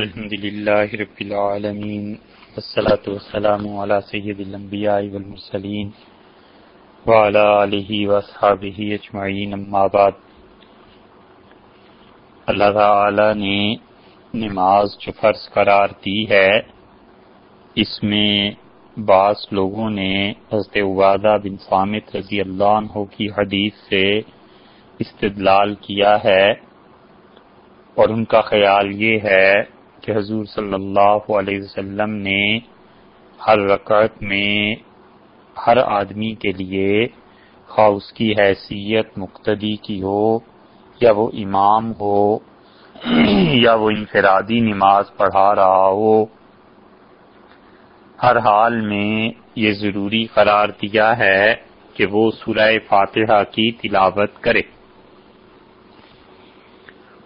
الحمد لله رب العالمين والصلاة والسلام على سيد الأنبياء والمرسلين وعلى آله وأصحابه اجمعين اما بعد. اللہ تعالی نے نماز جو فرض قرار دی ہے، اس میں بعض لوگوں نے حضرت عبادہ بن صامت رضی اللہ عنہ کی حدیث سے استدلال کیا ہے اور ان کا خیال یہ ہے کہ حضور صلی اللہ علیہ وسلم نے ہر رکعت میں ہر آدمی کے لیے خواہ اس کی حیثیت مقتدی کی ہو یا وہ امام ہو یا وہ انفرادی نماز پڑھا رہا ہو، ہر حال میں یہ ضروری قرار دیا ہے کہ وہ سورہ فاتحہ کی تلاوت کرے۔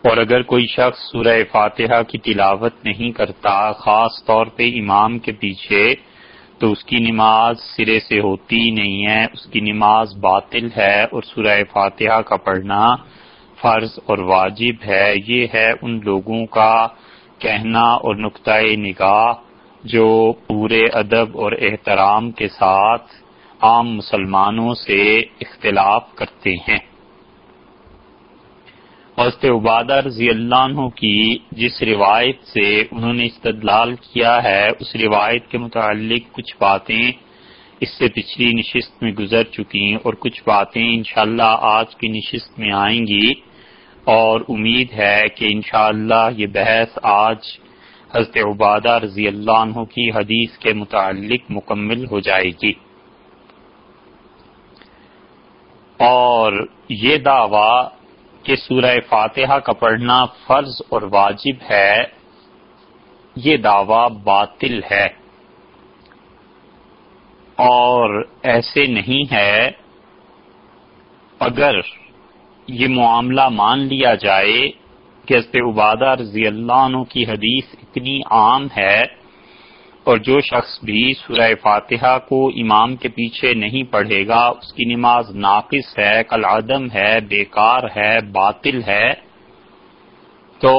اور اگر کوئی شخص سورہ فاتحہ کی تلاوت نہیں کرتا، خاص طور پہ امام کے پیچھے، تو اس کی نماز سرے سے ہوتی نہیں ہے، اس کی نماز باطل ہے اور سورہ فاتحہ کا پڑھنا فرض اور واجب ہے۔ یہ ہے ان لوگوں کا کہنا اور نقطۂ نگاہ جو پورے ادب اور احترام کے ساتھ عام مسلمانوں سے اختلاف کرتے ہیں۔ حضرت عبادہ رضی اللہ عنہ کی جس روایت سے انہوں نے استدلال کیا ہے، اس روایت کے متعلق کچھ باتیں اس سے پچھلی نشست میں گزر چکی اور کچھ باتیں انشاءاللہ آج کی نشست میں آئیں گی۔ اور امید ہے کہ انشاءاللہ یہ بحث آج حضرت عبادہ رضی اللہ عنہ کی حدیث کے متعلق مکمل ہو جائے گی۔ اور یہ دعویٰ کہ سورہ فاتحہ کا پڑھنا فرض اور واجب ہے، یہ دعویٰ باطل ہے۔ اور ایسے نہیں ہے، اگر یہ معاملہ مان لیا جائے کہ عبادہ رضی اللہ عنہ کی حدیث اتنی عام ہے اور جو شخص بھی سورہ فاتحہ کو امام کے پیچھے نہیں پڑھے گا، اس کی نماز ناقص ہے کل عدم ہے، بیکار ہے، باطل ہے۔ تو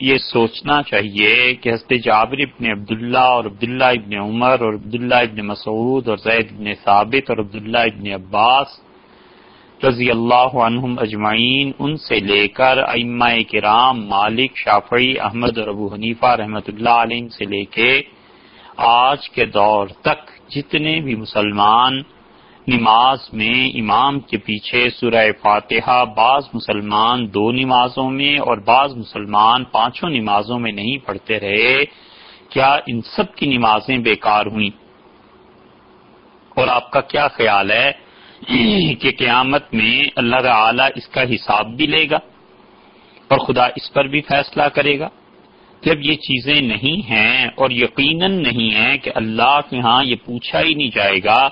یہ سوچنا چاہیے کہ حضرت جابر ابن عبداللہ اور عبداللہ ابن عمر اور عبداللہ ابن مسعود اور زید ابن ثابت اور عبداللہ ابن عباس رضی اللہ عنہم اجمعین، ان سے لے کر ائمہ کرام مالک، شافعی، احمد اور ابو حنیفہ رحمۃ اللہ علیہ سے لے کے آج کے دور تک جتنے بھی مسلمان نماز میں امام کے پیچھے سورہ فاتحہ بعض مسلمان دو نمازوں میں اور بعض مسلمان پانچوں نمازوں میں نہیں پڑھتے رہے، کیا ان سب کی نمازیں بیکار ہوئیں؟ اور آپ کا کیا خیال ہے کہ قیامت میں اللہ تعالی اس کا حساب بھی لے گا اور خدا اس پر بھی فیصلہ کرے گا؟ جب یہ چیزیں نہیں ہیں اور یقیناً نہیں ہے کہ اللہ کے ہاں یہ پوچھا ہی نہیں جائے گا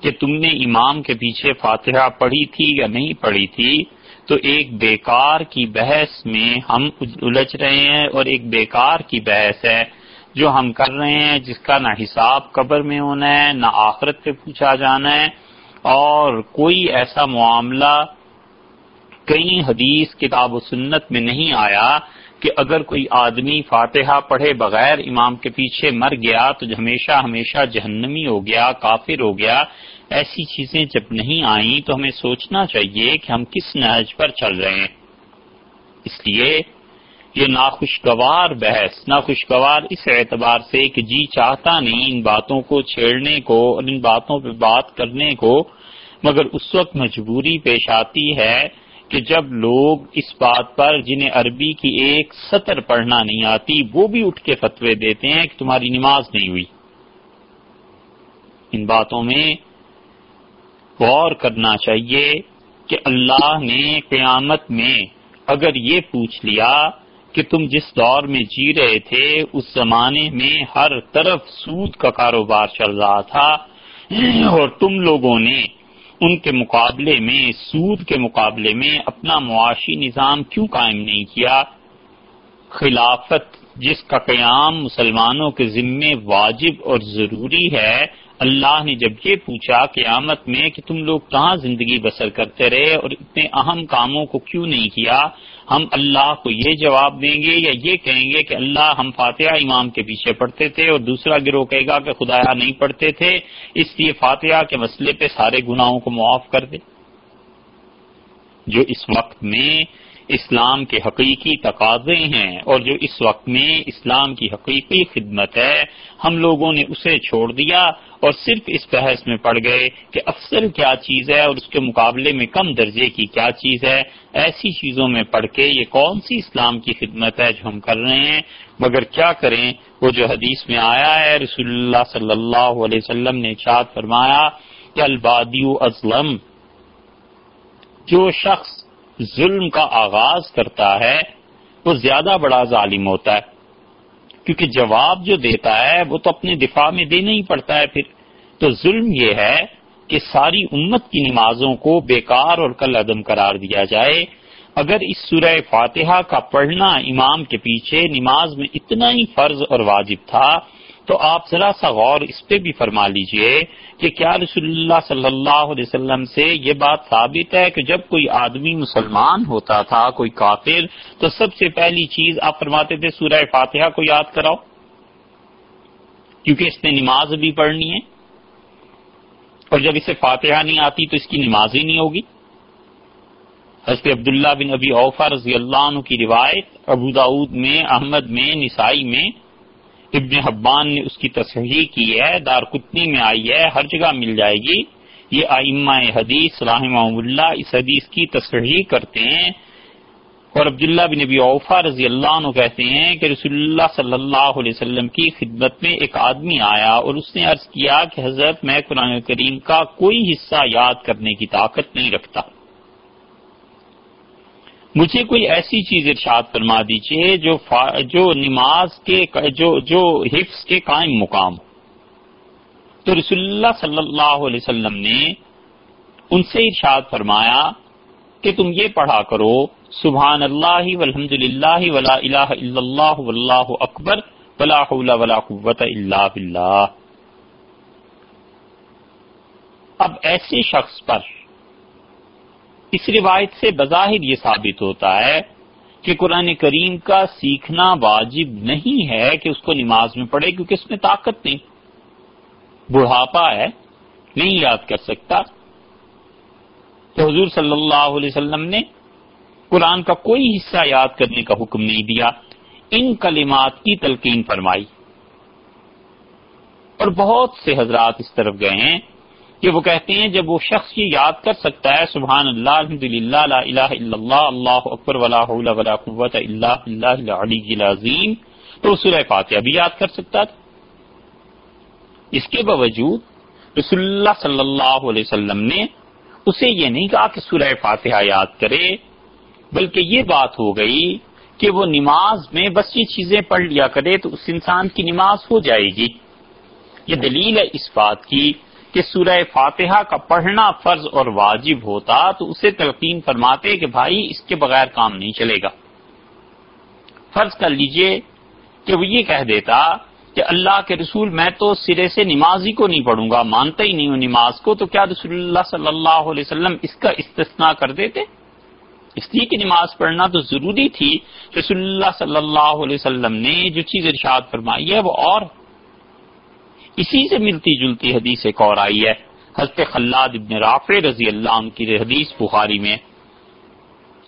کہ تم نے امام کے پیچھے فاتحہ پڑھی تھی یا نہیں پڑھی تھی، تو ایک بیکار کی بحث میں ہم الجھ رہے ہیں اور ایک بیکار کی بحث ہے جو ہم کر رہے ہیں، جس کا نہ حساب قبر میں ہونا ہے، نہ آخرت پہ پوچھا جانا ہے۔ اور کوئی ایسا معاملہ کئی حدیث، کتاب و سنت میں نہیں آیا کہ اگر کوئی آدمی فاتحہ پڑھے بغیر امام کے پیچھے مر گیا تو ہمیشہ ہمیشہ جہنمی ہو گیا، کافر ہو گیا، ایسی چیزیں جب نہیں آئیں تو ہمیں سوچنا چاہیے کہ ہم کس نہج پر چل رہے ہیں۔ اس لیے یہ ناخوشگوار بحث، ناخوشگوار اس اعتبار سے کہ جی چاہتا نہیں ان باتوں کو چھیڑنے کو اور ان باتوں پہ بات کرنے کو، مگر اس وقت مجبوری پیش آتی ہے کہ جب لوگ اس بات پر جنہیں عربی کی ایک سطر پڑھنا نہیں آتی، وہ بھی اٹھ کے فتوے دیتے ہیں کہ تمہاری نماز نہیں ہوئی۔ ان باتوں میں غور کرنا چاہیے کہ اللہ نے قیامت میں اگر یہ پوچھ لیا کہ تم جس دور میں جی رہے تھے، اس زمانے میں ہر طرف سود کا کاروبار چل رہا تھا، اور تم لوگوں نے ان کے مقابلے میں، سود کے مقابلے میں اپنا معاشی نظام کیوں قائم نہیں کیا؟ خلافت جس کا قیام مسلمانوں کے ذمے واجب اور ضروری ہے، اللہ نے جب یہ پوچھا قیامت میں کہ تم لوگ کہاں زندگی بسر کرتے رہے اور اتنے اہم کاموں کو کیوں نہیں کیا؟ ہم اللہ کو یہ جواب دیں گے یا یہ کہیں گے کہ اللہ ہم فاتحہ امام کے پیچھے پڑھتے تھے اور دوسرا گروہ کہے گا کہ خدایا نہیں پڑھتے تھے، اس لیے فاتحہ کے مسئلے پہ سارے گناہوں کو معاف کر دے۔ جو اس وقت میں اسلام کے حقیقی تقاضے ہیں اور جو اس وقت میں اسلام کی حقیقی خدمت ہے، ہم لوگوں نے اسے چھوڑ دیا اور صرف اس بحث میں پڑ گئے کہ افضل کیا چیز ہے اور اس کے مقابلے میں کم درجے کی کیا چیز ہے۔ ایسی چیزوں میں پڑھ کے یہ کون سی اسلام کی خدمت ہے جو ہم کر رہے ہیں؟ مگر کیا کریں؟ وہ جو حدیث میں آیا ہے، رسول اللہ صلی اللہ علیہ وسلم نے چاد فرمایا کہ البادی ازلم جو شخص ظلم کا آغاز کرتا ہے، وہ زیادہ بڑا ظالم ہوتا ہے۔ کیونکہ جواب جو دیتا ہے، وہ تو اپنے دفاع میں دینا ہی پڑتا ہے پھر۔ تو ظلم یہ ہے کہ ساری امت کی نمازوں کو بیکار اور کل عدم قرار دیا جائے۔ اگر اس سورہ فاتحہ کا پڑھنا امام کے پیچھے نماز میں اتنا ہی فرض اور واجب تھا تو آپ ذرا سا غور اس پہ بھی فرما لیجیے کہ کیا رسول اللہ صلی اللہ علیہ وسلم سے یہ بات ثابت ہے کہ جب کوئی آدمی مسلمان ہوتا تھا، کوئی کافر، تو سب سے پہلی چیز آپ فرماتے تھے، سورہ فاتحہ کو یاد کراؤ، کیونکہ اس نے نماز بھی پڑھنی ہے۔ اور جب اسے فاتحہ نہیں آتی تو اس کی نماز ہی نہیں ہوگی۔ حضرت عبداللہ بن ابی اوفا رضی اللہ عنہ کی روایت، ابو داود میں، احمد میں، نسائی میں ابن حبان نے اس کی تصحیح کی ہے، دار کتنی میں آئی ہے، ہر جگہ مل جائے گی۔ یہ آئمہ حدیث رحمہ اللہ اس حدیث کی تصحیح کرتے ہیں۔ اور عبداللہ بن نبی اوفا رضی اللہ عنہ کہتے ہیں کہ رسول اللہ صلی اللہ علیہ وسلم کی خدمت میں ایک آدمی آیا اور اس نے عرض کیا کہ حضرت میں قرآن کریم کا کوئی حصہ یاد کرنے کی طاقت نہیں رکھتا۔ مجھے کوئی ایسی چیز ارشاد فرما دیجیے جو جو نماز کے جو جو حفظ کے قائم مقام تو رسول اللہ صلی اللہ علیہ وسلم نے ان سے ارشاد فرمایا کہ تم یہ پڑھا کرو، سبحان اللہ والحمد للہ ولا الہ الا اللہ واللہ اکبر، ولا حول ولا قوت الا باللہ۔ اب ایسے شخص پر اس روایت سے بظاہر یہ ثابت ہوتا ہے کہ قرآن کریم کا سیکھنا واجب نہیں ہے کہ اس کو نماز میں پڑھے کیونکہ اس میں طاقت نہیں۔ بڑھاپا ہے، نہیں یاد کر سکتا۔ تو حضور صلی اللہ علیہ وسلم نے قرآن کا کوئی حصہ یاد کرنے کا حکم نہیں دیا۔ ان کلمات کی تلقین فرمائی۔ اور بہت سے حضرات اس طرف گئے ہیں۔ کہ وہ کہتے ہیں جب وہ شخص یہ یاد کر سکتا ہے، سبحان اللہ الحمد للہ لا الہ الا اللہ اللہ اکبر، ولا حول ولا قوت الا باللہ العلی العظیم، تو سورہ فاتحہ بھی یاد کر سکتا تھا۔ اس کے باوجود رسول اللہ صلی اللہ علیہ وسلم نے اسے یہ نہیں کہا کہ سورہ فاتحہ یاد کرے، بلکہ یہ بات ہو گئی کہ وہ نماز میں بس یہ چیزیں پڑھ لیا کرے تو اس انسان کی نماز ہو جائے گی۔ یہ دلیل ہے اس بات کی۔ کہ سورہ فاتحہ کا پڑھنا فرض اور واجب ہوتا تو اسے تلقین فرماتے کہ بھائی اس کے بغیر کام نہیں چلے گا۔ فرض کر لیجیے کہ وہ یہ کہہ دیتا کہ اللہ کے رسول میں تو سرے سے نماز ہی کو نہیں پڑھوں گا، مانتا ہی نہیں ہوں نماز کو، تو کیا رسول اللہ صلی اللہ علیہ وسلم اس کا استثناء کر دیتے؟ اس لیے کہ نماز پڑھنا تو ضروری تھی۔ رسول اللہ صلی اللہ علیہ وسلم نے جو چیز ارشاد فرمائی ہے وہ اور اسی سے ملتی جلتی حدیث ایک اور آئی ہے، حضرت خلاد ابن رافع رضی اللہ عنہ کی حدیث بخاری میں۔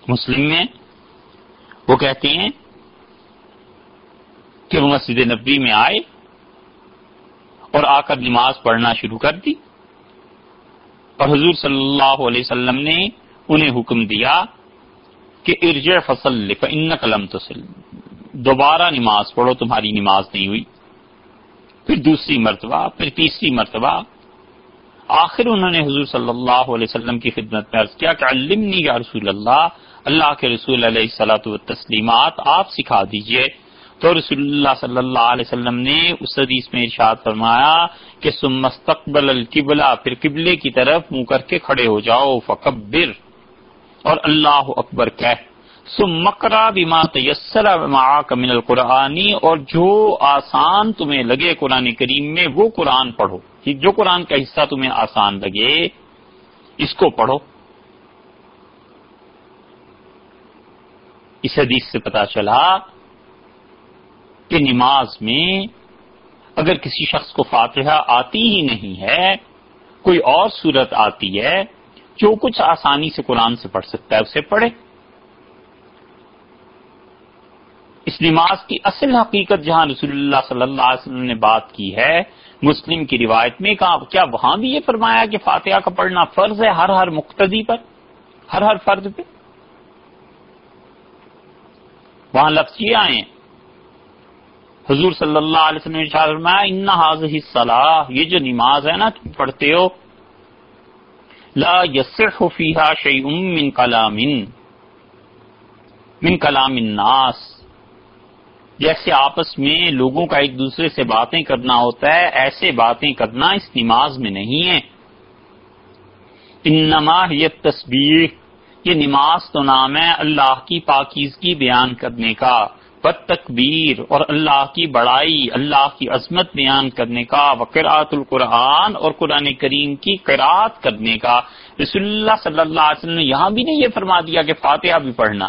مسلم میں وہ کہتے ہیں کہ وہ مسجد نبی میں آئے اور آ کر نماز پڑھنا شروع کر دی۔ اور حضور صلی اللہ علیہ وسلم نے انہیں حکم دیا کہ ارج فصل ان قلم تسل۔ دوبارہ نماز پڑھو، تمہاری نماز نہیں ہوئی۔ پھر دوسری مرتبہ، پھر تیسری مرتبہ۔ آخر انہوں نے حضور صلی اللہ علیہ وسلم کی خدمت میں عرض کیا کہ علمنی یا رسول اللہ اللہ کے رسول علیہ السلاۃ و تسلیمات آپ سکھا دیجیے۔ تو رسول اللہ صلی اللہ علیہ وسلم نے اس حدیث میں ارشاد فرمایا کہ سم مستقبل القبلہ، پھر قبلے کی طرف منہ کر کے کھڑے ہو جاؤ، فکبر۔ اور اللہ اکبر کہہ۔ مکرا بیما تیسر من القرآنی اور جو آسان تمہیں لگے قرآن کریم میں، وہ قرآن پڑھو۔ جو قرآن کا حصہ تمہیں آسان لگے، اس کو پڑھو۔ اس حدیث سے پتا چلا کہ نماز میں اگر کسی شخص کو فاتحہ آتی ہی نہیں ہے، کوئی اور صورت آتی ہے، جو کچھ آسانی سے قرآن سے پڑھ سکتا ہے، اسے پڑھے۔ اس نماز کی اصل حقیقت جہاں رسول اللہ صلی اللہ علیہ وسلم نے بات کی ہے، مسلم کی روایت میں کہا کیا وہاں بھی یہ فرمایا کہ فاتحہ کا پڑھنا فرض ہے ہر ہر مقتدی پر؟ ہر ہر فرد پہ؟ وہاں لفظ یہ آئے حضور صلی اللہ علیہ وسلم نے فرمایا، ان حاض صلاح یہ جو نماز ہے نا، تم پڑھتے ہو۔ لا یسح فیہا شیئم من کلام من کلام الناس۔ جیسے آپس میں لوگوں کا ایک دوسرے سے باتیں کرنا ہوتا ہے، ایسے باتیں کرنا اس نماز میں نہیں ہے انما یہ تصویر یہ نماز تو نام ہے اللہ کی پاکیزگی بیان کرنے کا بد تکبیر اور اللہ کی بڑائی، اللہ کی عظمت بیان کرنے کا وقرات القرآن اور قرآن کریم کی قرآت کرنے کا۔ رسول اللہ صلی اللہ علیہ وسلم نے یہاں بھی نہیں یہ فرما دیا کہ فاتحہ بھی پڑھنا۔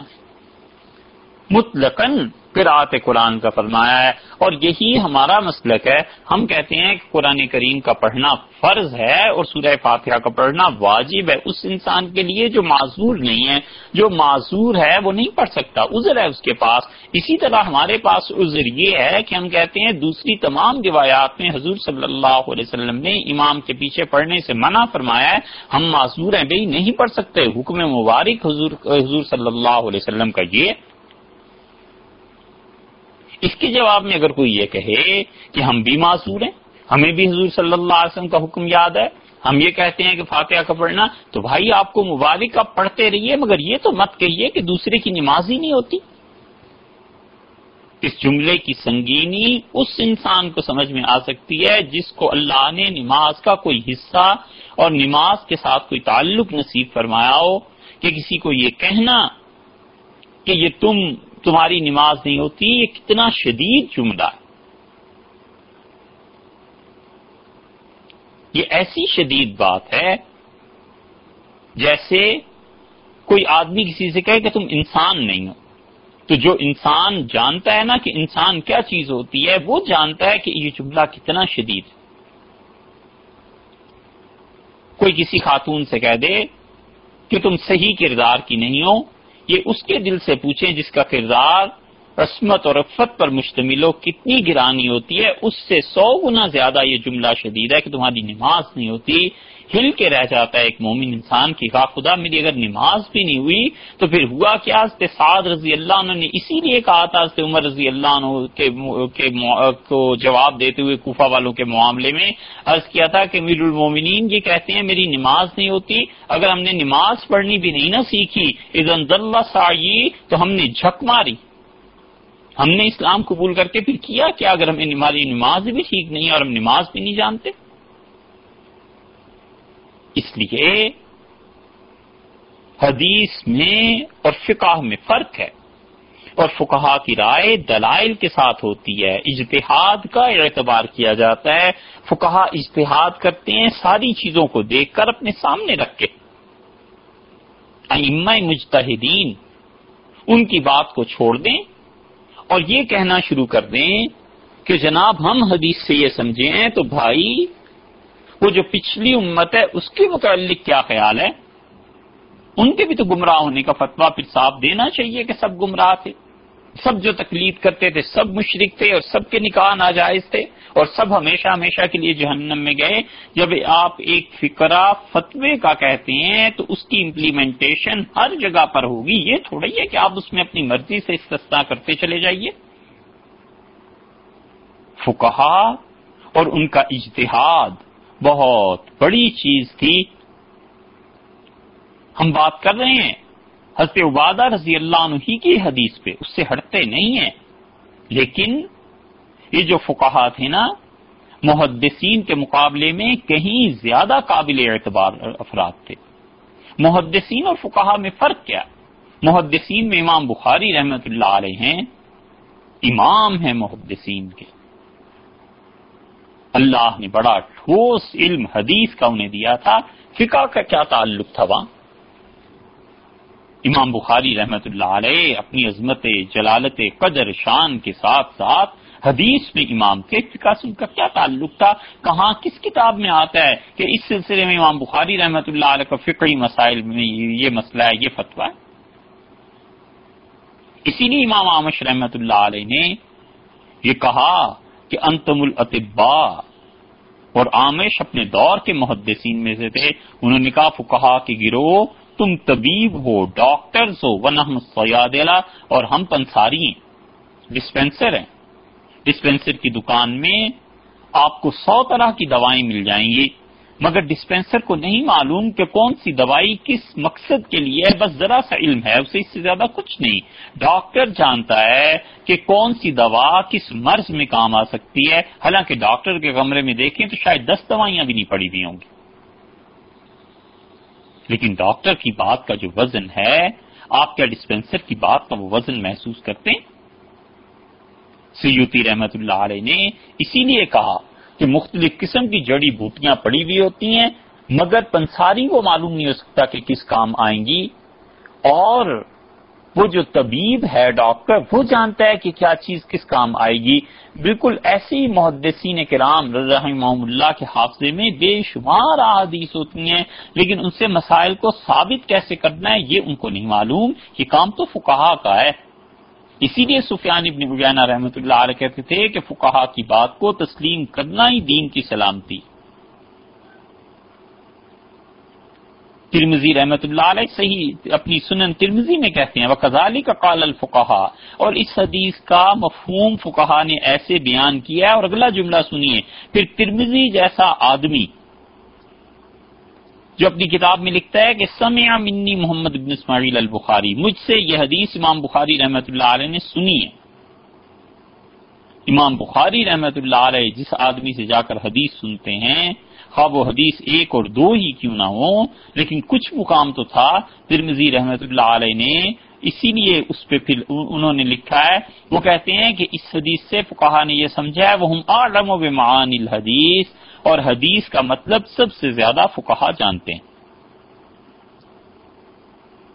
مطلقاً قرآت قرآن کا فرمایا ہے۔ اور یہی ہمارا مسلک ہے۔ ہم کہتے ہیں کہ قرآن کریم کا پڑھنا فرض ہے اور سورہ فاتحہ کا پڑھنا واجب ہے۔ اس انسان کے لیے جو معذور نہیں ہے، جو معذور ہے، وہ نہیں پڑھ سکتا۔ عذر ہے اس کے پاس۔ اسی طرح ہمارے پاس عذر یہ ہے کہ ہم کہتے ہیں دوسری تمام روایات میں حضور صلی اللہ علیہ وسلم نے امام کے پیچھے پڑھنے سے منع فرمایا ہے، ہم معذور ہیں بھائی نہیں پڑھ سکتے۔ حکم مبارک حضور حضور صلی اللہ علیہ وسلم کا یہ اس کے جواب میں اگر کوئی یہ کہے کہ ہم بھی معصور ہیں، ہمیں بھی حضور صلی اللہ علیہ وسلم کا حکم یاد ہے، ہم یہ کہتے ہیں کہ فاتحہ کا پڑھنا، تو بھائی آپ کو مبارک آپ پڑھتے رہیے، مگر یہ تو مت کہیے کہ دوسرے کی نماز ہی نہیں ہوتی۔ اس جملے کی سنگینی اس انسان کو سمجھ میں آ سکتی ہے جس کو اللہ نے نماز کا کوئی حصہ اور نماز کے ساتھ کوئی تعلق نصیب فرمایا ہو، کہ کسی کو یہ کہنا کہ یہ تم تمہاری نماز نہیں ہوتی، یہ کتنا شدید جملہ ہے۔ یہ ایسی شدید بات ہے جیسے کوئی آدمی کسی سے کہے کہ تم انسان نہیں ہو۔ تو جو انسان جانتا ہے نا کہ انسان کیا چیز ہوتی ہے، وہ جانتا ہے کہ یہ جملہ کتنا شدید ہے۔ کوئی کسی خاتون سے کہہ دے کہ تم صحیح کردار کی نہیں ہو یہ اس کے دل سے پوچھیں جس کا کردار عصمت اور رفت پر مشتمل ہو کتنی گرانی ہوتی ہے، اس سے سو گنا زیادہ یہ جملہ شدید ہے کہ تمہاری نماز نہیں ہوتی ہل کے رہ جاتا ہے ایک مومن انسان کی، کہا خدا میری اگر نماز بھی نہیں ہوئی تو پھر ہوا کیا؟ سعد رضی اللہ عنہ نے اسی لیے کہا تھا عمر رضی اللہ عنہ کے کو جواب دیتے ہوئے کوفہ والوں کے معاملے میں عرض کیا تھا کہ میر المومنین یہ کہتے ہیں میری نماز نہیں ہوتی، اگر ہم نے نماز پڑھنی بھی نہیں نہ سیکھی اللہ سائی تو ہم نے جھک ماری۔ ہم نے اسلام قبول کر کے پھر کیا کیا؟ اگر ہمیں ہماری نماز بھی ٹھیک نہیں اور ہم نماز بھی نہیں جانتے؟ اس لیے حدیث میں اور فقہ میں فرق ہے۔ اور فقہ کی رائے دلائل کے ساتھ ہوتی ہے۔ اجتہاد کا اعتبار کیا جاتا ہے۔ فقہ اجتہاد کرتے ہیں، ساری چیزوں کو دیکھ کر اپنے سامنے رکھ کے۔ مجتہدین ان کی بات کو چھوڑ دیں اور یہ کہنا شروع کر دیں کہ جناب ہم حدیث سے یہ سمجھیں تو بھائی وہ جو پچھلی امت ہے، اس کے متعلق کیا خیال ہے؟ ان کے بھی تو گمراہ ہونے کا فتویٰ پھر صاف دینا چاہیے کہ سب گمراہ تھے۔ سب جو تکلیف کرتے تھے، سب مشرق تھے اور سب کے نکاح ناجائز تھے اور سب ہمیشہ ہمیشہ کے لیے جہنم میں گئے۔ جب آپ ایک فکرہ فتوے کا کہتے ہیں، تو اس کی امپلیمنٹیشن ہر جگہ پر ہوگی۔ یہ تھوڑا ہی ہے کہ آپ اس میں اپنی مرضی سے استثنا کرتے چلے جائیے۔ فکہ اور ان کا اجتہاد۔ بہت بڑی چیز تھی۔ ہم بات کر رہے ہیں۔ حضرت عبادہ رضی اللہ عنہ ہی کی حدیث پہ، اس سے ہٹتے نہیں ہیں۔ لیکن یہ جو فقہا تھے نا، محدثین کے مقابلے میں کہیں زیادہ قابل اعتبار افراد تھے۔ محدثین اور فقہا میں فرق کیا؟ محدثین میں امام بخاری رحمت اللہ علیہ ہیں، امام ہیں محدثین کے۔ اللہ نے بڑا ٹھوس علم حدیث کا انہیں دیا تھا، فقہ کا کیا تعلق تھا وہاں؟ امام بخاری رحمت اللہ علیہ اپنی عظمت جلالت قدر شان کے ساتھ ساتھ حدیث میں امام کے فقہ سے ان کا کیا تعلق تھا؟ کہاں کس کتاب میں آتا ہے کہ اس سلسلے میں امام بخاری رحمت اللہ علیہ کا فقی مسائل میں یہ مسئلہ ہے، یہ فتویٰ ہے؟ اسی لیے امام آمش رحمت اللہ علیہ نے یہ کہا کہ انتم الاطباء اور آمش اپنے دور کے محدثین میں سے تھے۔ انہوں نے کہا کہا کہ گرو تم طبیب ہو، ڈاکٹرز ہو ونحم سیادلہ اور ہم پنساری ہیں۔ ڈسپینسر ہیں۔ ڈسپینسر کی دکان میں آپ کو سو طرح کی دوائیں مل جائیں گی۔ مگر ڈسپینسر کو نہیں معلوم کہ کون سی دوائی کس مقصد کے لیے ہے، بس ذرا سا علم ہے، اسے اس سے زیادہ کچھ نہیں۔ ڈاکٹر جانتا ہے کہ کون سی دوا کس مرض میں کام آ سکتی ہے۔ حالانکہ ڈاکٹر کے کمرے میں دیکھیں تو شاید دس دوائیاں بھی نہیں پڑی ہوئی ہوں گی۔ لیکن ڈاکٹر کی بات کا جو وزن ہے، آپ کیا ڈسپینسر کی بات کا وہ وزن محسوس کرتے ہیں؟ سیوتی رحمت اللہ علیہ نے اسی لیے کہا کہ مختلف قسم کی جڑی بوٹیاں پڑی ہوئی ہوتی ہیں، مگر پنساری وہ معلوم نہیں ہو سکتا کہ کس کام آئیں گی۔ اور وہ جو طبیب ہے، ڈاکٹر، وہ جانتا ہے کہ کیا چیز کس کام آئے گی۔ بالکل ایسے ہی محدثین کرام رحمہ اللہ کے حافظے میں بے شمار احادیث ہوتی ہیں، لیکن ان سے مسائل کو ثابت کیسے کرنا ہے، یہ ان کو نہیں معلوم۔ یہ کام تو فکہ کا ہے۔ اسی لیے سفیان ابن مجینہ رحمۃ اللہ علیہ کہتے تھے کہ فکہ کی بات کو تسلیم کرنا ہی دین کی سلامتی۔ ترمزی رحمت اللہ علیہ صحیح اپنی سنن ترمزی میں کہتے ہیں وہ کزالی کا قال الفقہ اور اس حدیث کا مفہوم فقہ نے ایسے بیان کیا ہے اور اگلا جملہ سنیے۔ پھر ترمزی جیسا آدمی جو اپنی کتاب میں لکھتا ہے کہ سمع منی محمد ابن اسماعیل البخاری، مجھ سے یہ حدیث امام بخاری رحمت اللہ علیہ نے سنی ہے۔ امام بخاری رحمت اللہ علیہ جس آدمی سے جا کر حدیث سنتے ہیں، خواب و حدیث ایک اور دو ہی کیوں نہ ہو لیکن کچھ مقام تو تھا۔ ترمزی رحمت اللہ علیہ نے اسی لیے اس پہ پھر انہوں نے لکھا ہے، وہ کہتے ہیں کہ اس حدیث سے فقہ نے یہ سمجھا ہے وہ ہم عالم و بمعان الحدیث، اور حدیث کا مطلب سب سے زیادہ فکہ جانتے ہیں۔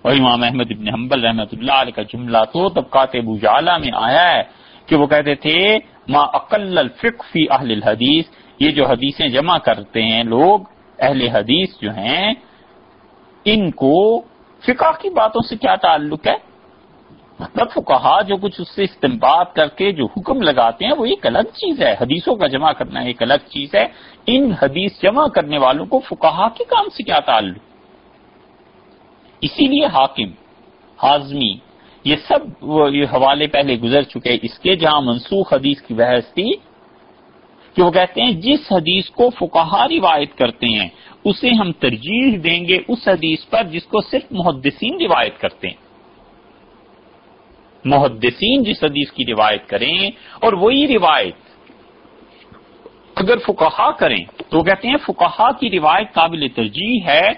اور امام احمد ابن حنبل رحمت اللہ علیہ کا جملہ تو طبقات ابو جالا میں آیا ہے کہ وہ کہتے تھے، ما اقل الفق فی اہل الحدیث، یہ جو حدیثیں جمع کرتے ہیں لوگ، اہل حدیث جو ہیں، ان کو فقہ کی باتوں سے کیا تعلق ہے؟ مطلب کہا جو کچھ اس سے استعمال کر کے جو حکم لگاتے ہیں، وہ ایک الگ چیز ہے۔ حدیثوں کا جمع کرنا ایک الگ چیز ہے۔ ان حدیث جمع کرنے والوں کو فکہ کے کام سے کیا تعلق؟ اسی لیے حاکم ہاضمی یہ سب یہ حوالے پہلے گزر چکے۔ اس کے جہاں منسوخ حدیث کی بحث تھی کہ وہ کہتے ہیں؟ جس حدیث کو فکہ روایت کرتے ہیں، اسے ہم ترجیح دیں گے اس حدیث پر جس کو صرف محدثین روایت کرتے ہیں۔ محدثین جس حدیث کی روایت کریں اور وہی روایت اگر فکہ کریں، تو وہ کہتے ہیں فکہ کی روایت قابل ترجیح ہے،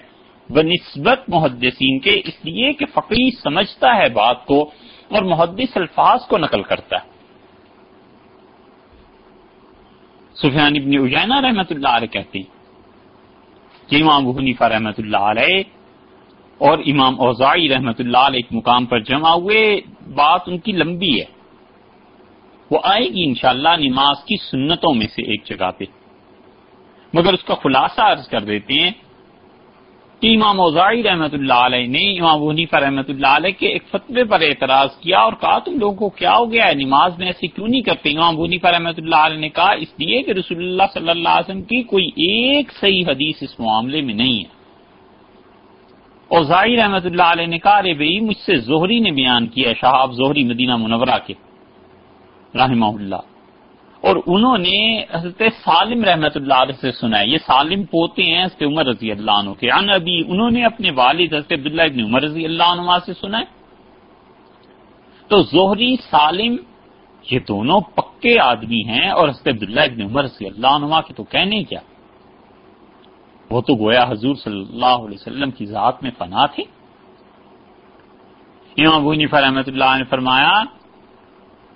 بنسبت محدثین کے، اس لیے کہ فقی سمجھتا ہے بات کو اور محدث الفاظ کو نقل کرتا ہے۔ سفیان ابن اجینا رحمۃ اللہ علیہ کہتے ہیں کہ امام حنیفہ رحمۃ اللہ علیہ اور امام اوزائی رحمت اللہ علیہ ایک مقام پر جمع ہوئے، بات ان کی لمبی ہے۔ وہ آئے گی انشاءاللہ نماز کی سنتوں میں سے ایک جگہ پہ۔ مگر اس کا خلاصہ عرض کر دیتے ہیں کہ امام اوزائی رحمت اللہ علیہ نے امام ونیفا رحمت اللہ علیہ کے ایک فتوے پر اعتراض کیا اور کہا تم لوگوں کو کیا ہو گیا ہے؟ نماز میں ایسے کیوں نہیں کرتے؟ امام ونیفا رحمت اللہ علیہ نے کہا، اس لیے کہ رسول اللہ صلی اللہ علیہ وسلم کی کوئی ایک صحیح حدیث اس معاملے میں نہیں ہے۔ اور ظاہر اللہ علیہ نے کہا، ارے بھائی، مجھ سے زہری نے بیان کیا شہاب زہری مدینہ منورہ کے۔ رحمہ اللہ۔ اور انہوں نے حضرت سالم رحمت اللہ علیہ سے سنا ہے، یہ سالم پوتے ہیں حضرت عمر رضی اللہ عنہ کے۔ ان ابھی انہوں نے اپنے والد حضرت عبداللہ ابن عمر رضی اللہ عنہ سے سنا ہے۔ تو زہری، سالم، یہ دونوں پکے آدمی ہیں اور حضرت عبداللہ ابن عمر رضی اللہ عنہ کے تو کہنے کیا؟ وہ تو گویا حضور صلی اللہ علیہ وسلم کی ذات میں فنا تھی امام ابو نیفا رحمۃ اللہ نے فرمایا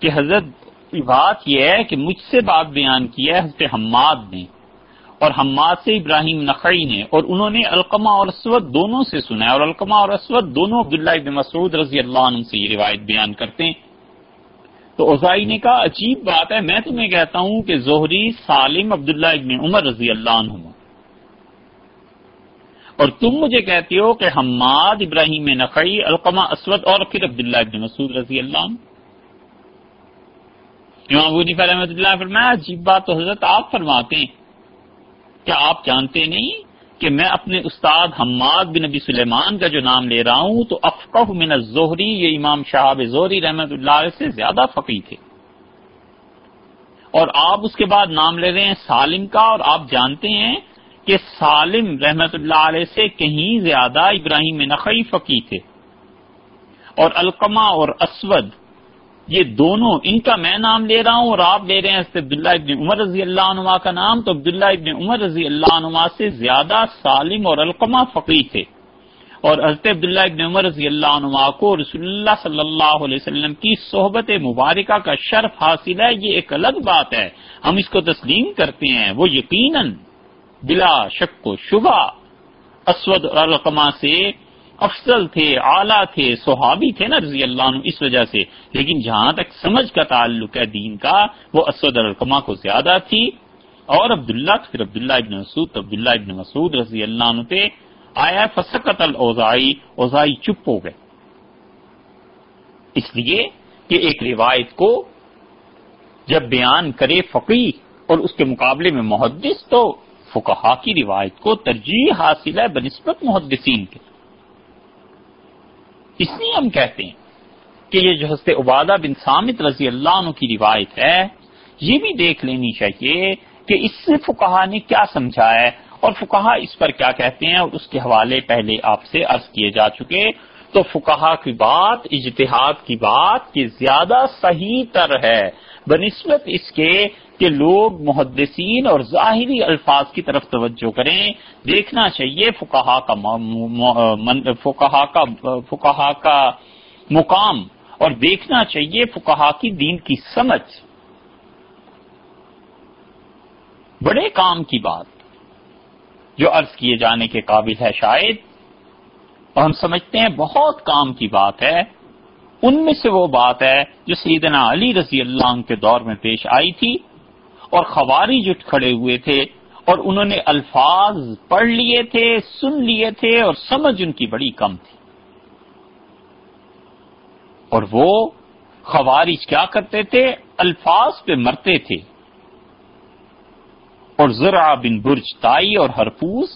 کہ حضرت بات یہ ہے کہ مجھ سے بات بیان کی ہے حضرت حماد نے، اور حماد سے ابراہیم نقی نے، اور انہوں نے القمہ اور اسود دونوں سے سنا ہے، اور القمہ اور اسود دونوں عبداللہ ابن مسعود رضی اللہ عنہ سے یہ روایت بیان کرتے ہیں۔ تو اوزائی نے کہا، عجیب بات ہے، میں تمہیں کہتا ہوں کہ زہری سالم عبداللہ ابن عمر رضی اللہ عنہ اور تم مجھے کہتے ہو کہ حماد، ابراہیم نقی القمہ اسود اور پھر عبداللہ ابن مسعود رضی اللہ عنہ۔ امام ابو رحمۃ اللہ فرمایا، عجیب بات تو حضرت آپ فرماتے ہیں۔ کیا آپ جانتے نہیں کہ میں اپنے استاد حماد بن نبی سلیمان کا جو نام لے رہا ہوں، تو افقہ من الزہری، یہ امام شہاب زہری رحمت اللہ علیہ سے زیادہ فقی تھے۔ اور آپ اس کے بعد نام لے رہے ہیں سالم کا، اور آپ جانتے ہیں کہ سالم رحمت اللہ علیہ سے کہیں زیادہ ابراہیم نقی فقی تھے۔ اور القمہ اور اسود یہ دونوں، ان کا میں نام لے رہا ہوں اور آپ لے رہے ہیں عبداللہ ابن عمر رضی اللہ عنہ کا نام، تو عبداللہ ابن عمر رضی اللہ عنہ سے زیادہ سالم اور القمہ فقی تھے۔ اور حضرت عبداللہ ابن عمر رضی اللہ عنہ کو رسول اللہ صلی اللہ علیہ وسلم کی صحبت مبارکہ کا شرف حاصل ہے، یہ ایک الگ بات ہے۔ ہم اس کو تسلیم کرتے ہیں، وہ یقیناً بلا شک و شبہ اسود اور سے افضل تھے، اعلیٰ تھے، صحابی تھے نا رضی اللہ عنہ اس وجہ سے۔ لیکن جہاں تک سمجھ کا تعلق ہے دین کا، وہ اسود القما کو زیادہ تھی۔ اور عبداللہ پھر عبداللہ ابن مسعود، عبداللہ ابن مسعود رضی اللہ عنہ پہ آیا فسکت الاوزائی اوزائی چپ ہو گئے۔ اس لیے کہ ایک روایت کو جب بیان کرے فقی اور اس کے مقابلے میں محدث، تو فقہا کی روایت کو ترجیح حاصل ہے بنسبت محدثین کے۔ اس لیے ہم کہتے ہیں کہ یہ جو حضرت عبادہ بن سامت رضی اللہ عنہ کی روایت ہے، یہ بھی دیکھ لینی چاہیے کہ اس سے فکہ نے کیا سمجھا ہے اور فکہ اس پر کیا کہتے ہیں اور اس کے حوالے پہلے آپ سے عرض کیے جا چکے۔ تو فکہ کی بات، اجتہاد کی بات کہ زیادہ صحیح تر ہے، بنسبت اس کے کہ لوگ محدثین اور ظاہری الفاظ کی طرف توجہ کریں۔ دیکھنا چاہیے فکہ کا فکہ کا فکہ کا مقام اور دیکھنا چاہیے فکہ کی دین کی سمجھ۔ بڑے کام کی بات جو عرض کیے جانے کے قابل ہے شاید۔ اور ہم سمجھتے ہیں بہت کام کی بات ہے۔ ان میں سے وہ بات ہے جو سیدنا علی رضی اللہ عنہ کے دور میں پیش آئی تھی۔ اور خواری جٹ کھڑے ہوئے تھے اور انہوں نے الفاظ پڑھ لیے تھے، سن لیے تھے اور سمجھ ان کی بڑی کم تھی۔ اور وہ خوارج کیا کرتے تھے؟ الفاظ پہ مرتے تھے۔ اور ذرا بن برج تائی اور ہرپوس،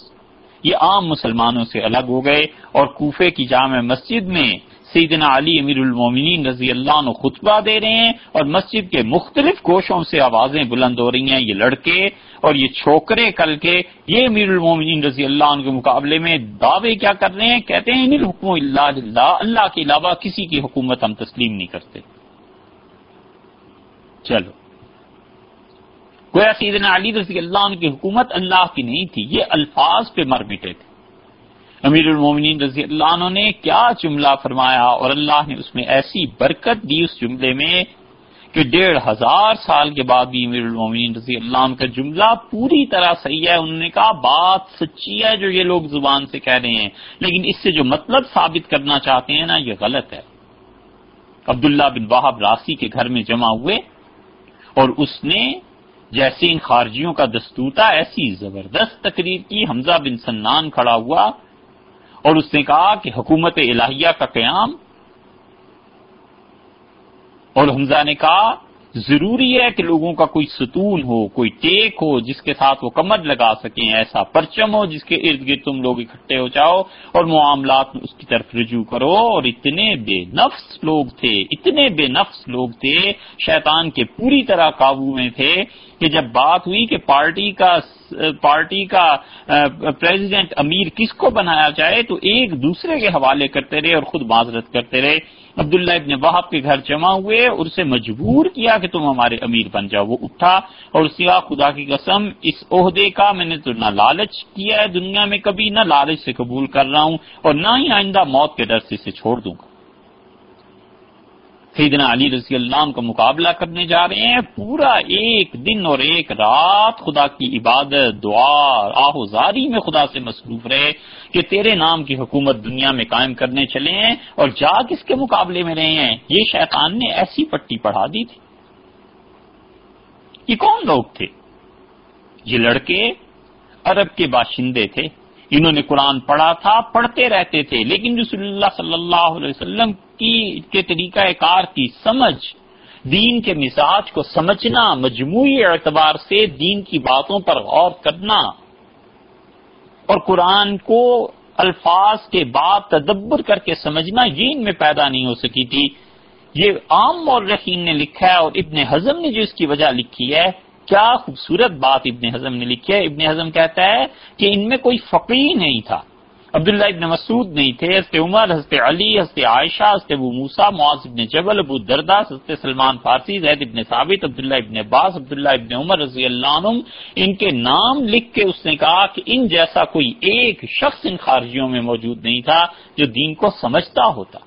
یہ عام مسلمانوں سے الگ ہو گئے اور کوفے کی جامع مسجد میں سیدنا علی امیر المومنین رضی اللہ عنہ خطبہ دے رہے ہیں اور مسجد کے مختلف گوشوں سے آوازیں بلند ہو رہی ہیں، یہ لڑکے اور یہ چھوکرے کل کے، یہ امیر المومنین رضی اللہ عنہ کے مقابلے میں دعوے کیا کر رہے ہیں؟ کہتے ہیں انل حکم اللہ اللہ اللہ کے علاوہ کسی کی حکومت ہم تسلیم نہیں کرتے۔ چلو۔ گویا سیدنا علی رضی اللہ عنہ کی حکومت اللہ کی نہیں تھی، یہ الفاظ پہ مر مٹے تھے۔ امیر المومنین رضی اللہ عنہ نے کیا جملہ فرمایا اور اللہ نے اس میں ایسی برکت دی اس جملے میں کہ ڈیڑھ ہزار سال کے بعد بھی امیر المومنین رضی اللہ عنہ کا جملہ پوری طرح صحیح ہے۔ انہوں نے کہا، بات سچی ہے جو یہ لوگ زبان سے کہہ رہے ہیں، لیکن اس سے جو مطلب ثابت کرنا چاہتے ہیں نا، یہ غلط ہے۔ عبداللہ بن واہب راسی کے گھر میں جمع ہوئے اور اس نے جیسے ان خارجیوں کا دستور تھا، ایسی زبردست تقریر کی۔ حمزہ بن سنان کھڑا ہوا اور اس نے کہا کہ حکومت الہیہ کا قیام اور حمزہ نے کہا ضروری ہے کہ لوگوں کا کوئی ستون ہو، کوئی ٹیک ہو، جس کے ساتھ وہ کمر لگا سکیں، ایسا پرچم ہو جس کے ارد گرد تم لوگ اکٹھے ہو جاؤ اور معاملات میں اس کی طرف رجوع کرو۔ اور اتنے بے نفس لوگ تھے، اتنے بے نفس لوگ تھے، شیطان کے پوری طرح قابو میں تھے کہ جب بات ہوئی کہ پارٹی کا پارٹی کا پریزیڈنٹ امیر کس کو بنایا جائے، تو ایک دوسرے کے حوالے کرتے رہے اور خود معذرت کرتے رہے۔ عبداللہ ابن وہاب کے گھر جمع ہوئے، اور اسے مجبور کیا کہ تم ہمارے امیر بن جاؤ، وہ اٹھا اور اس کہا خدا کی قسم، اس عہدے کا میں نے تو نہ لالچ کیا ہے دنیا میں، کبھی نہ لالچ سے قبول کر رہا ہوں، اور نہ ہی آئندہ موت کے ڈر سے اسے چھوڑ دوں گا۔ سیدنا علی رضی اللہ عنہ کا مقابلہ کرنے جا رہے ہیں۔ پورا ایک دن اور ایک رات خدا کی عبادت، دعا آہوزاری میں خدا سے مصروف رہے کہ تیرے نام کی حکومت دنیا میں قائم کرنے چلے ہیں اور جا کس کے مقابلے میں رہے ہیں۔ یہ شیطان نے ایسی پٹی پڑھا دی تھی۔ یہ کون لوگ تھے؟ یہ لڑکے عرب کے باشندے تھے۔ انہوں نے قرآن پڑھا تھا، پڑھتے رہتے تھے۔ لیکن رسول اللہ صلی اللہ علیہ وسلم کی، کے طریقہ کار کی سمجھ، دین کے مزاج کو سمجھنا، مجموعی اعتبار سے دین کی باتوں پر غور کرنا اور قرآن کو الفاظ کے بعد تدبر کر کے سمجھنا، یہ ان میں پیدا نہیں ہو سکی تھی۔ یہ عام اور نے لکھا ہے اور ابن حزم نے جو اس کی وجہ لکھی ہے کیا خوبصورت بات ابن حزم نے لکھی ہے۔ ابن حزم کہتا ہے کہ ان میں کوئی فقی نہیں تھا۔ عبداللہ ابن مسعود نہیں تھے، حضرت عمر، حضرت علی، حضرت عائشہ، حضرت ابو موسا معاذ ابن جبل، ابو درداس حضرت سلمان فارسی، زید ابن ثابت، عبداللہ ابن عباس، عبداللہ ابن عمر رضی اللہ عنہ ان کے نام لکھ کے اس نے کہا کہ ان جیسا کوئی ایک شخص ان خارجیوں میں موجود نہیں تھا جو دین کو سمجھتا ہوتا۔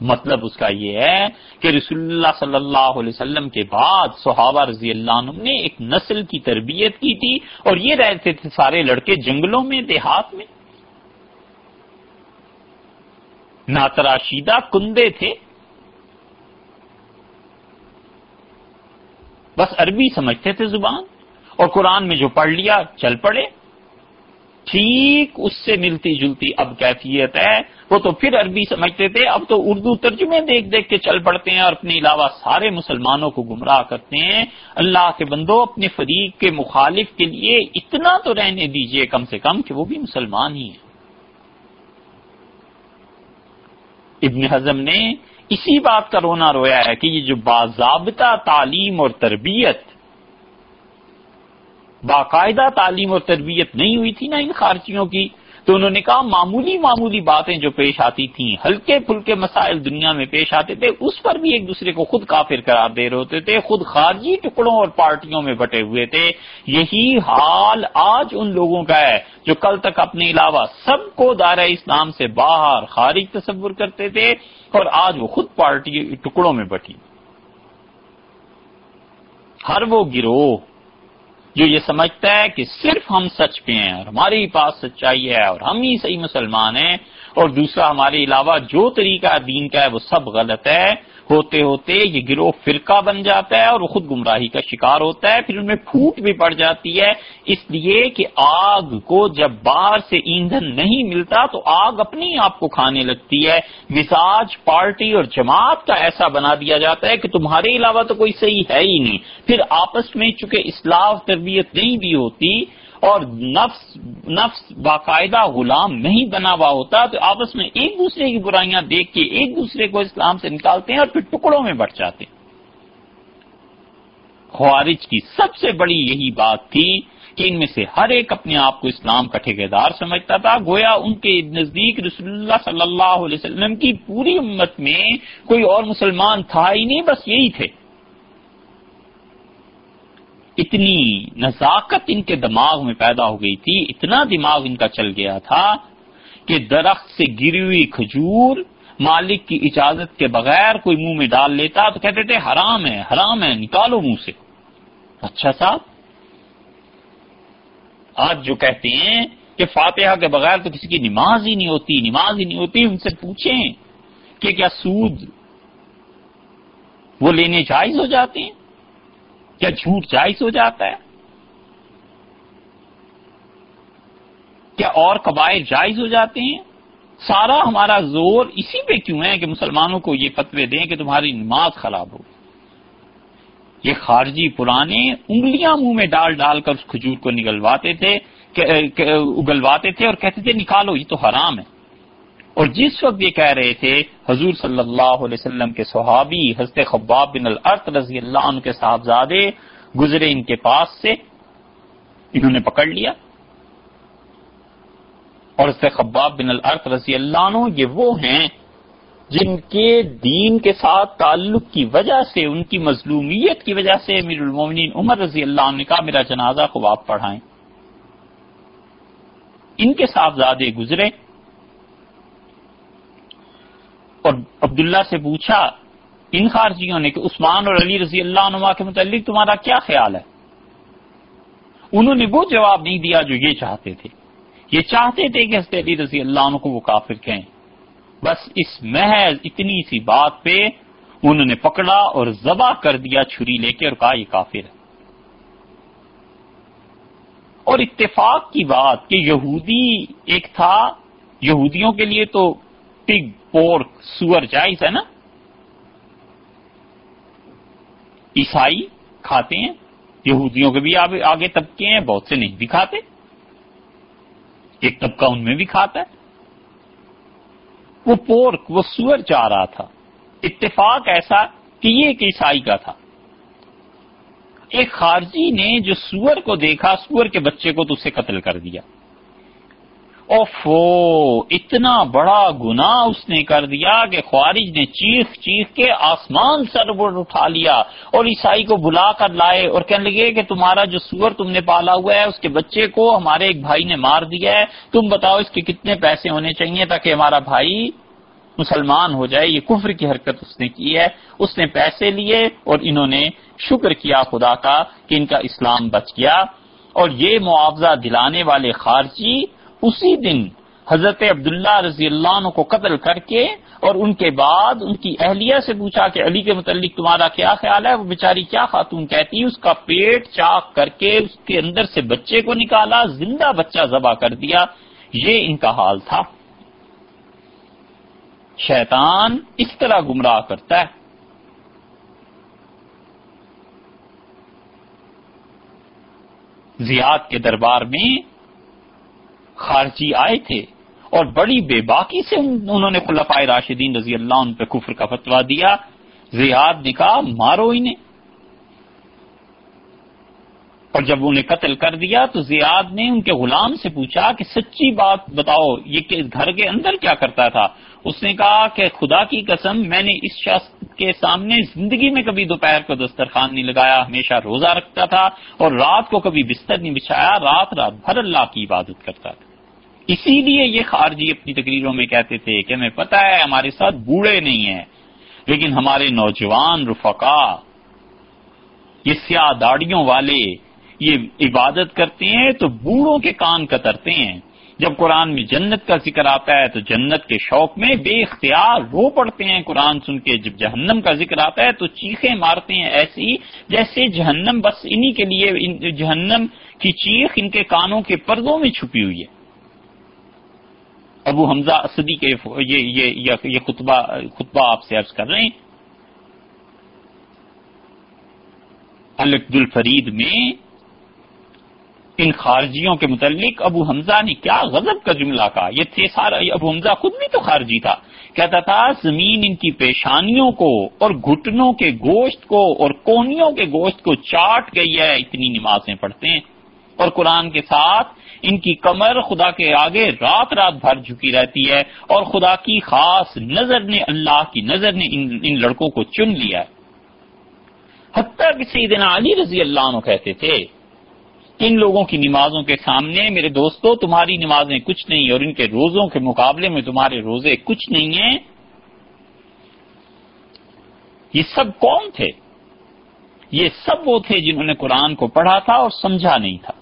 مطلب اس کا یہ ہے کہ رسول اللہ صلی اللہ علیہ وسلم کے بعد صحابہ رضی اللہ عنہ نے ایک نسل کی تربیت کی تھی اور یہ رہتے تھے سارے لڑکے جنگلوں میں دیہات میں۔ ناتراشیدہ کندے تھے۔ بس عربی سمجھتے تھے زبان اور قرآن میں جو پڑھ لیا چل پڑے۔ ٹھیک اس سے ملتی جلتی اب کیفیت ہے۔ وہ تو پھر عربی سمجھتے تھے۔ اب تو اردو ترجمے دیکھ دیکھ کے چل پڑتے ہیں اور اپنے علاوہ سارے مسلمانوں کو گمراہ کرتے ہیں۔ اللہ کے بندو، اپنے فریق کے مخالف کے لیے اتنا تو رہنے دیجیے کم سے کم کہ وہ بھی مسلمان ہی ہیں۔ ابن حزم نے اسی بات کا رونا رویا ہے کہ یہ جو باضابطہ تعلیم اور تربیت باقاعدہ تعلیم اور تربیت نہیں ہوئی تھی نا ان خارجیوں کی، تو انہوں نے کہا معمولی معمولی باتیں جو پیش آتی تھیں، ہلکے پھلکے مسائل دنیا میں پیش آتے تھے، اس پر بھی ایک دوسرے کو خود کافر قرار دے رہے ہوتے تھے، خود خارجی ٹکڑوں اور پارٹیوں میں بٹے ہوئے تھے، یہی حال آج ان لوگوں کا ہے جو کل تک اپنے علاوہ سب کو دائرہ اسلام سے باہر خارج تصور کرتے تھے اور آج وہ خود پارٹی ٹکڑوں میں بٹی۔ ہر وہ گروہ جو یہ سمجھتا ہے کہ صرف ہم سچ پہ ہیں اور ہمارے پاس سچائی ہے اور ہم ہی صحیح مسلمان ہیں اور دوسرا ہمارے علاوہ جو طریقہ دین کا ہے وہ سب غلط ہے ہوتے ہوتے یہ گروہ فرقہ بن جاتا ہے اور وہ خود گمراہی کا شکار ہوتا ہے، پھر ان میں پھوٹ بھی پڑ جاتی ہے۔ اس لیے کہ آگ کو جب باہر سے ایندھن نہیں ملتا تو آگ اپنی آپ کو کھانے لگتی ہے۔ مزاج، پارٹی اور جماعت کا ایسا بنا دیا جاتا ہے کہ تمہارے علاوہ تو کوئی صحیح ہے ہی نہیں۔ پھر آپس میں چونکہ اصلاح تربیت نہیں بھی ہوتی اور نفس نفس باقاعدہ غلام نہیں بنا ہوا ہوتا، تو آپس میں ایک دوسرے کی برائیاں دیکھ کے ایک دوسرے کو اسلام سے نکالتے ہیں اور پھر ٹکڑوں میں بٹ جاتے ہیں۔ خوارج کی سب سے بڑی یہی بات تھی کہ ان میں سے ہر ایک اپنے آپ کو اسلام کا ٹھیکیدار سمجھتا تھا، گویا ان کے نزدیک رسول اللہ صلی اللہ علیہ وسلم کی پوری امت میں کوئی اور مسلمان تھا ہی نہیں، بس یہی تھے۔ اتنی نزاکت ان کے دماغ میں پیدا ہو گئی تھی، اتنا دماغ ان کا چل گیا تھا کہ درخت سے گری ہوئی کھجور مالک کی اجازت کے بغیر کوئی منہ میں ڈال لیتا تو کہتے تھے، حرام ہے حرام ہے، نکالو منہ سے۔ اچھا صاحب، آج جو کہتے ہیں کہ فاتحہ کے بغیر تو کسی کی نماز ہی نہیں ہوتی، نماز ہی نہیں ہوتی، ان سے پوچھیں کہ کیا سود وہ لینے جائز ہو جاتے ہیں؟ کیا جھوٹ جائز ہو جاتا ہے؟ کیا اور قبائل جائز ہو جاتے ہیں؟ سارا ہمارا زور اسی پہ کیوں ہے کہ مسلمانوں کو یہ فتوے دیں کہ تمہاری نماز خراب ہو یہ خارجی پرانے انگلیاں منہ میں ڈال ڈال کر اس کھجور کو نگلواتے تھے اگلواتے تھے اور کہتے تھے نکالو، یہ تو حرام ہے۔ اور جس وقت یہ کہہ رہے تھے، حضور صلی اللہ علیہ وسلم کے صحابی حضرت خباب بن العرق رضی اللہ عنہ کے صاحبزادے گزرے ان کے پاس سے، انہوں نے پکڑ لیا۔ اور حضرت خباب بن العرق رضی اللہ عنہ یہ وہ ہیں جن کے دین کے ساتھ تعلق کی وجہ سے، ان کی مظلومیت کی وجہ سے امیر المومنین عمر رضی اللہ عنہ نے کہا، میرا جنازہ خوب آپ پڑھائیں۔ ان کے صاحبزادے گزرے۔ اور عبداللہ سے پوچھا ان خارجیوں نے کہ عثمان اور علی رضی اللہ عنہ کے متعلق تمہارا کیا خیال ہے؟ انہوں نے وہ جواب نہیں دیا جو یہ چاہتے تھے۔ یہ چاہتے تھے کہ حضرت علی رضی اللہ عنہ کو وہ کافر کہیں۔ بس اس محض اتنی سی بات پہ انہوں نے پکڑا اور ذبح کر دیا چھری لے کے اور کہا یہ کافر ہے۔ اور اتفاق کی بات کہ یہودی ایک تھا، یہودیوں کے لیے تو پگ پورک سور جائز ہے نا عیسائی کھاتے ہیں یہودیوں کے بھی آگے طبقے ہیں بہت سے نہیں بھی کھاتے ایک طبقہ ان میں بھی کھاتا ہے وہ پورک وہ سور جا رہا تھا اتفاق ایسا کہ یہ ایک عیسائی کا تھا ایک خارجی نے جو سور کو دیکھا سور کے بچے کو تو اسے قتل کر دیا اوفو اتنا بڑا گنا اس نے کر دیا کہ خوارج نے چیخ چیخ کے آسمان سر اٹھا لیا اور عیسائی کو بلا کر لائے اور کہنے لگے کہ تمہارا جو سور تم نے پالا ہوا ہے، اس کے بچے کو ہمارے ایک بھائی نے مار دیا ہے۔ تم بتاؤ اس کے کتنے پیسے ہونے چاہیے تاکہ ہمارا بھائی مسلمان ہو جائے۔ یہ کفر کی حرکت اس نے کی ہے۔ اس نے پیسے لیے اور انہوں نے شکر کیا خدا کا کہ ان کا اسلام بچ گیا۔ اور یہ معاوضہ دلانے والے خارجی اسی دن حضرت عبداللہ رضی اللہ عنہ کو قتل کر کے اور ان کے بعد ان کی اہلیہ سے پوچھا کہ علی کے متعلق تمہارا کیا خیال ہے؟ وہ بیچاری کیا خاتون کہتی اس کا پیٹ چاک کر کے اس کے اندر سے بچے کو نکالا، زندہ بچہ ذبح کر دیا۔ یہ ان کا حال تھا۔ شیطان اس طرح گمراہ کرتا ہے۔ زیاد کے دربار میں خارجی آئے تھے اور بڑی بے باکی سے انہوں نے خلفائے راشدین رضی اللہ عنہ پہ کفر کا فتوا دیا۔ زیاد نے کہا، مارو انہیں۔ اور جب انہیں قتل کر دیا تو زیاد نے ان کے غلام سے پوچھا کہ، سچی بات بتاؤ، یہ گھر کے اندر کیا کرتا تھا؟ اس نے کہا کہ، خدا کی قسم، میں نے اس شخص کے سامنے زندگی میں کبھی دوپہر کو دسترخوان نہیں لگایا، ہمیشہ روزہ رکھتا تھا اور رات کو کبھی بستر نہیں بچھایا، رات رات بھر اللہ کی عبادت کرتا تھا۔ اسی لیے یہ خارجی اپنی تقریروں میں کہتے تھے کہ ہمیں پتا ہے ہمارے ساتھ بوڑھے نہیں ہیں، لیکن ہمارے نوجوان رفقا، یہ سیاہ داڑیوں والے یہ عبادت کرتے ہیں تو بوڑھوں کے کان کترتے ہیں۔ جب قرآن میں جنت کا ذکر آتا ہے تو جنت کے شوق میں بے اختیار رو پڑتے ہیں۔ قرآن سن کے جب جہنم کا ذکر آتا ہے تو چیخیں مارتے ہیں ایسی جیسے جہنم بس انہی کے لیے جہنم کی چیخ ان کے کانوں کے پردوں میں چھپی ہوئی ہے۔ ابو حمزہ اسدی کے یہ یہ یہ خطبہ خطبہ آپ سے عرض کر رہے ہیں۔ القد الفرید میں ان خارجیوں کے متعلق ابو حمزہ نے کیا غضب کا جملہ کہا؟ یہ تھے سارا ابو حمزہ خود بھی تو خارجی تھا۔ کہتا تھا، زمین ان کی پیشانیوں کو اور گھٹنوں کے گوشت کو اور کونیوں کے گوشت کو چاٹ گئی ہے، اتنی نمازیں پڑھتے ہیں۔ اور قرآن کے ساتھ ان کی کمر خدا کے آگے رات رات بھر جھکی رہتی ہے اور خدا کی خاص نظر نے اللہ کی نظر نے ان ان لڑکوں کو چن لیا ہے۔ حتیٰ کہ سیدنا علی رضی اللہ عنہ کہتے تھے، ان لوگوں کی نمازوں کے سامنے میرے دوستوں تمہاری نمازیں کچھ نہیں اور ان کے روزوں کے مقابلے میں تمہارے روزے کچھ نہیں ہیں۔ یہ سب کون تھے؟ یہ سب وہ تھے جنہوں نے قرآن کو پڑھا تھا اور سمجھا نہیں تھا۔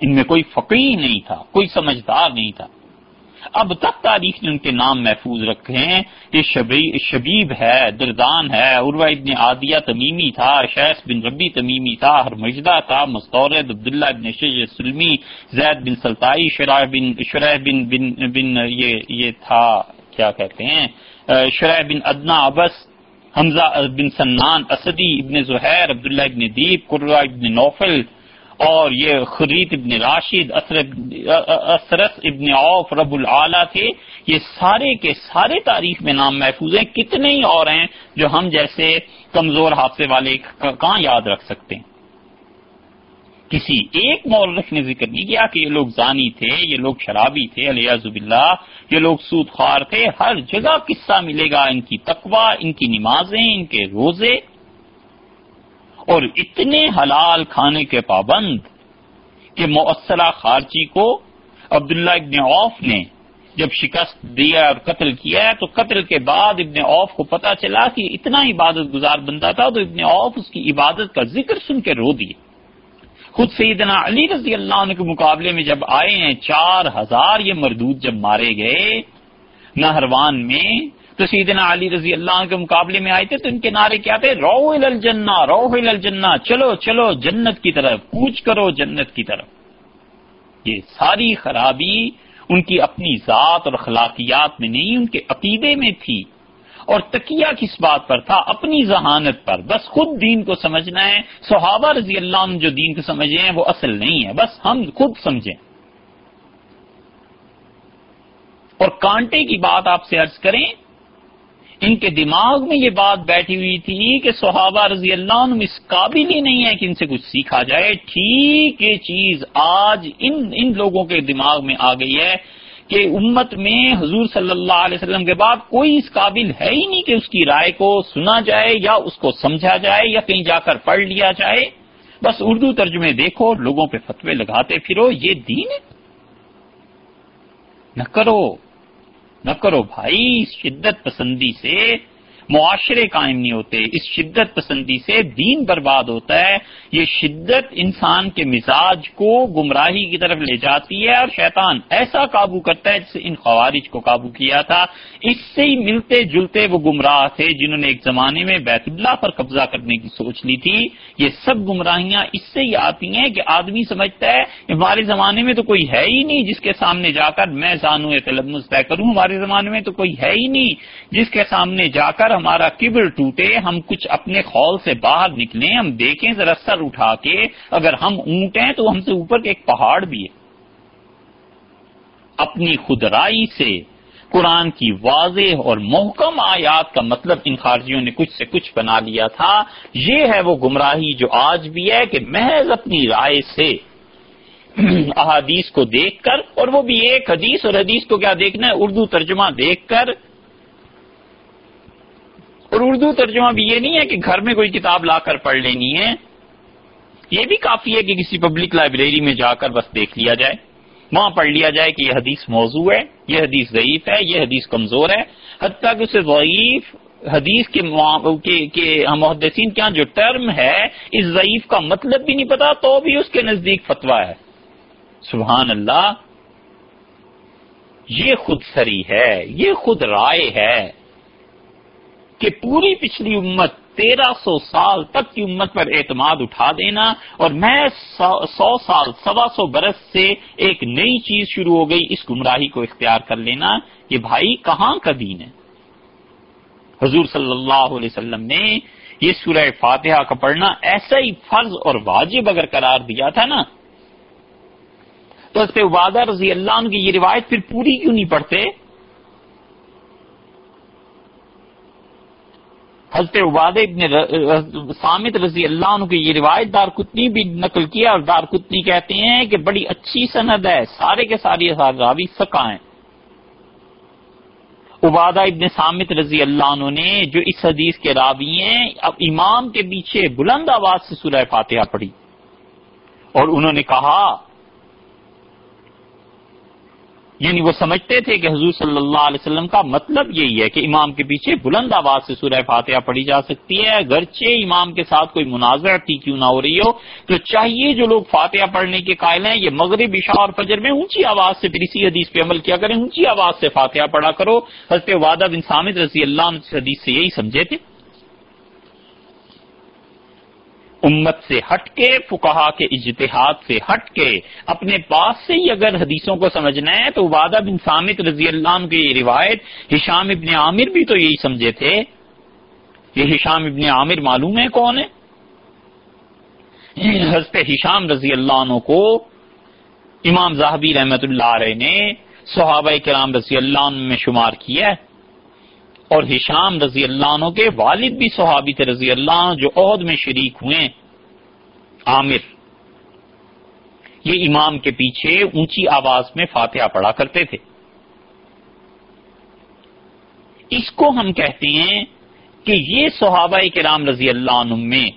ان میں کوئی فقیر نہیں تھا، کوئی سمجھدار نہیں تھا۔ اب تک تاریخ نے ان کے نام محفوظ رکھے ہیں۔ یہ شبیب ہے، دردان ہے عروا ابن عادیہ تمیمی تھا، شیخ بن ربی تمیمی تھا، ہر مجدہ تھا، مستورد، عبداللہ ابن شج سلمی، زید بن سلطائی شرح بن شرح بن بن بن، یہ یہ تھا، کیا کہتے ہیں؟ شرح بن ادنا ابس حمزہ بن سنان اسدی ابن زہیر، عبداللہ ابن دیپ قرہ ابن نوفل اور یہ خرید ابن راشد اسرس ابن عوف رب العلیٰ تھے۔ یہ سارے کے سارے تاریخ میں نام محفوظ ہیں۔ کتنے ہی اور ہیں جو ہم جیسے کمزور حادثے والے کہاں یاد رکھ سکتے ہیں؟ کسی ایک مورخ نے ذکر نہیں کیا کہ یہ لوگ زانی تھے، یہ لوگ شرابی تھے علیہ زب اللہ یہ لوگ سود خوار تھے۔ ہر جگہ قصہ ملے گا، ان کی تقوا ان کی نمازیں، ان کے روزے۔ اور اتنے حلال کھانے کے پابند کہ مؤثرہ خارچی کو عبداللہ ابن عوف نے جب شکست دیا اور قتل کیا تو قتل کے بعد ابن اوف کو پتا چلا کہ اتنا عبادت گزار بنتا تھا تو ابن اوف اس کی عبادت کا ذکر سن کے رو دیے۔ خود سیدنا علی رضی اللہ عنہ کے مقابلے میں جب آئے ہیں، چار ہزار یہ مردود جب مارے گئے، نہروان میں تو سیدنا علی رضی اللہ عنہ کے مقابلے میں آئے تھے تو ان کے نعرے کیا تھے؟ رو الجنا رو الجنا چلو چلو، جنت کی طرف، کوچ کرو جنت کی طرف. یہ ساری خرابی ان کی اپنی ذات اور اخلاقیات میں نہیں، ان کے عقیدے میں تھی۔ اور تکیہ کس بات پر تھا؟ اپنی ذہانت پر۔ بس خود دین کو سمجھنا ہے۔ صحابہ رضی اللہ عنہ جو دین کو سمجھے ہیں، وہ اصل نہیں ہے۔ بس ہم خود سمجھیں۔ اور کانٹے کی بات آپ سے عرض کریں ان کے دماغ میں یہ بات بیٹھی ہوئی تھی کہ صحابہ رضی اللہ عنہ اس قابل ہی نہیں ہے کہ ان سے کچھ سیکھا جائے۔ ٹھیک یہ چیز آج ان ان لوگوں کے دماغ میں آ گئی ہے کہ امت میں حضور صلی اللہ علیہ وسلم کے بعد کوئی اس قابل ہے ہی نہیں کہ اس کی رائے کو سنا جائے یا اس کو سمجھا جائے یا کہیں جا کر پڑھ لیا جائے۔ بس اردو ترجمے دیکھو، لوگوں پہ فتوے لگاتے پھرو، یہ دین ہے۔ نہ کرو۔ نہ کرو بھائی شدت پسندی سے معاشرے قائم نہیں ہوتے، اس شدت پسندی سے دین برباد ہوتا ہے، یہ شدت انسان کے مزاج کو گمراہی کی طرف لے جاتی ہے اور شیطان ایسا قابو کرتا ہے جسے ان خوارج کو قابو کیا تھا۔ اس سے ہی ملتے جلتے وہ گمراہ تھے جنہوں نے ایک زمانے میں بیت اللہ پر قبضہ کرنے کی سوچ لی تھی۔ یہ سب گمراہیاں اس سے ہی آتی ہیں کہ آدمی سمجھتا ہے ہمارے زمانے میں تو کوئی ہے ہی نہیں جس کے سامنے جا کر میں زانو تلمس طے کروں، ہمارے زمانے میں تو کوئی ہے ہی نہیں جس کے سامنے جا کر ہمارا کبر ٹوٹے، ہم کچھ اپنے خول سے باہر نکلیں، ہم دیکھیں ذرا سر اٹھا کے، اگر ہم اونٹ ہیں تو ہم سے اوپر کے ایک پہاڑ بھی ہے۔ اپنی خدرائی سے قرآن کی واضح اور محکم آیات کا مطلب ان خارجیوں نے کچھ سے کچھ بنا لیا تھا۔ یہ ہے وہ گمراہی جو آج بھی ہے کہ محض اپنی رائے سے احادیث کو دیکھ کر اور وہ بھی ایک حدیث اور حدیث کو کیا دیکھنا ہے؟ اردو ترجمہ دیکھ کر اور اردو ترجمہ بھی یہ نہیں ہے کہ گھر میں کوئی کتاب لا کر پڑھ لینی ہے۔ یہ بھی کافی ہے کہ کسی پبلک لائبریری میں جا کر بس دیکھ لیا جائے۔ وہاں پڑھ لیا جائے کہ یہ حدیث موضوع ہے، یہ حدیث ضعیف ہے، یہ حدیث کمزور ہے۔ حتیٰ کہ اسے ضعیف حدیث کے محدثین کے جو ٹرم ہے، اس ضعیف کا مطلب بھی نہیں پتا، تو بھی اس کے نزدیک فتوا ہے۔ سبحان اللہ، یہ خود سری ہے، یہ خود رائے ہے۔ کہ پوری پچھلی امت تیرہ سو سال تک کی امت پر اعتماد اٹھا دینا اور میں سو سال، سوا سو برس سے ایک نئی چیز شروع ہو گئی، اس گمراہی کو اختیار کر لینا یہ بھائی کہاں کا دین ہے؟ حضور صلی اللہ علیہ وسلم نے یہ سورہ فاتحہ کا پڑھنا ایسا ہی فرض اور واجب اگر قرار دیا تھا نا۔ تو اس پہ وعدہ رضی اللہ عنہ کی یہ روایت پھر پوری کیوں نہیں پڑھتے؟ حضرت عباد ابن سامد رضی اللہ عنہ کی یہ روایت دار کتنی بھی نقل کیا اور دار کتنی کہتے ہیں کہ بڑی اچھی سند ہے، سارے کے سارے راوی سکا ہیں۔ عبادہ ابن سامت رضی اللہ عنہ نے جو اس حدیث کے راوی ہیں، اب امام کے پیچھے بلند آواز سے سورہ فاتحہ پڑھی۔ اور انہوں نے کہا یعنی وہ سمجھتے تھے کہ حضور صلی اللہ علیہ وسلم کا مطلب یہی ہے کہ امام کے پیچھے بلند آواز سے سورہ فاتحہ پڑھی جا سکتی ہے۔ اگرچہ امام کے ساتھ کوئی مناظر تھی، کیوں نہ ہو رہی ہو، تو چاہیے جو لوگ فاتحہ پڑھنے کے قائل ہیں، یہ مغرب عشاء اور فجر میں اونچی آواز سے پھر اسی حدیث پہ عمل کیا کریں۔ اونچی آواز سے فاتحہ پڑھا کرو۔ حضرت وادہ بن سامد رضی اللہ عنہ حدیث سے یہی سمجھے تھے۔ امت سے ہٹ کے فکہ کے اجتہاد سے ہٹ کے اپنے پاس سے ہی اگر حدیثوں کو سمجھنا ہے تو وادہ بن سامت رضی اللہ عنہ کی یہ روایت ہشام ابن عامر بھی تو یہی سمجھے تھے۔ یہ ہشام ابن عامر معلوم ہے کون ہے؟ حضرت ہشام رضی اللہ عنہ کو امام زاہبی رحمت اللہ علیہ نے صحابہ کرام رضی اللہ عنہ میں شمار کیا ہے۔ اور ہشام رضی اللہ عنہ کے والد بھی صحابی تھے رضی اللہ عنہ جو عہد میں شریک ہوئے عامر۔ یہ امام کے پیچھے اونچی آواز میں فاتحہ پڑھا کرتے تھے۔ اس کو ہم کہتے ہیں کہ یہ صحابہ کرام رضی اللہ عنہ میں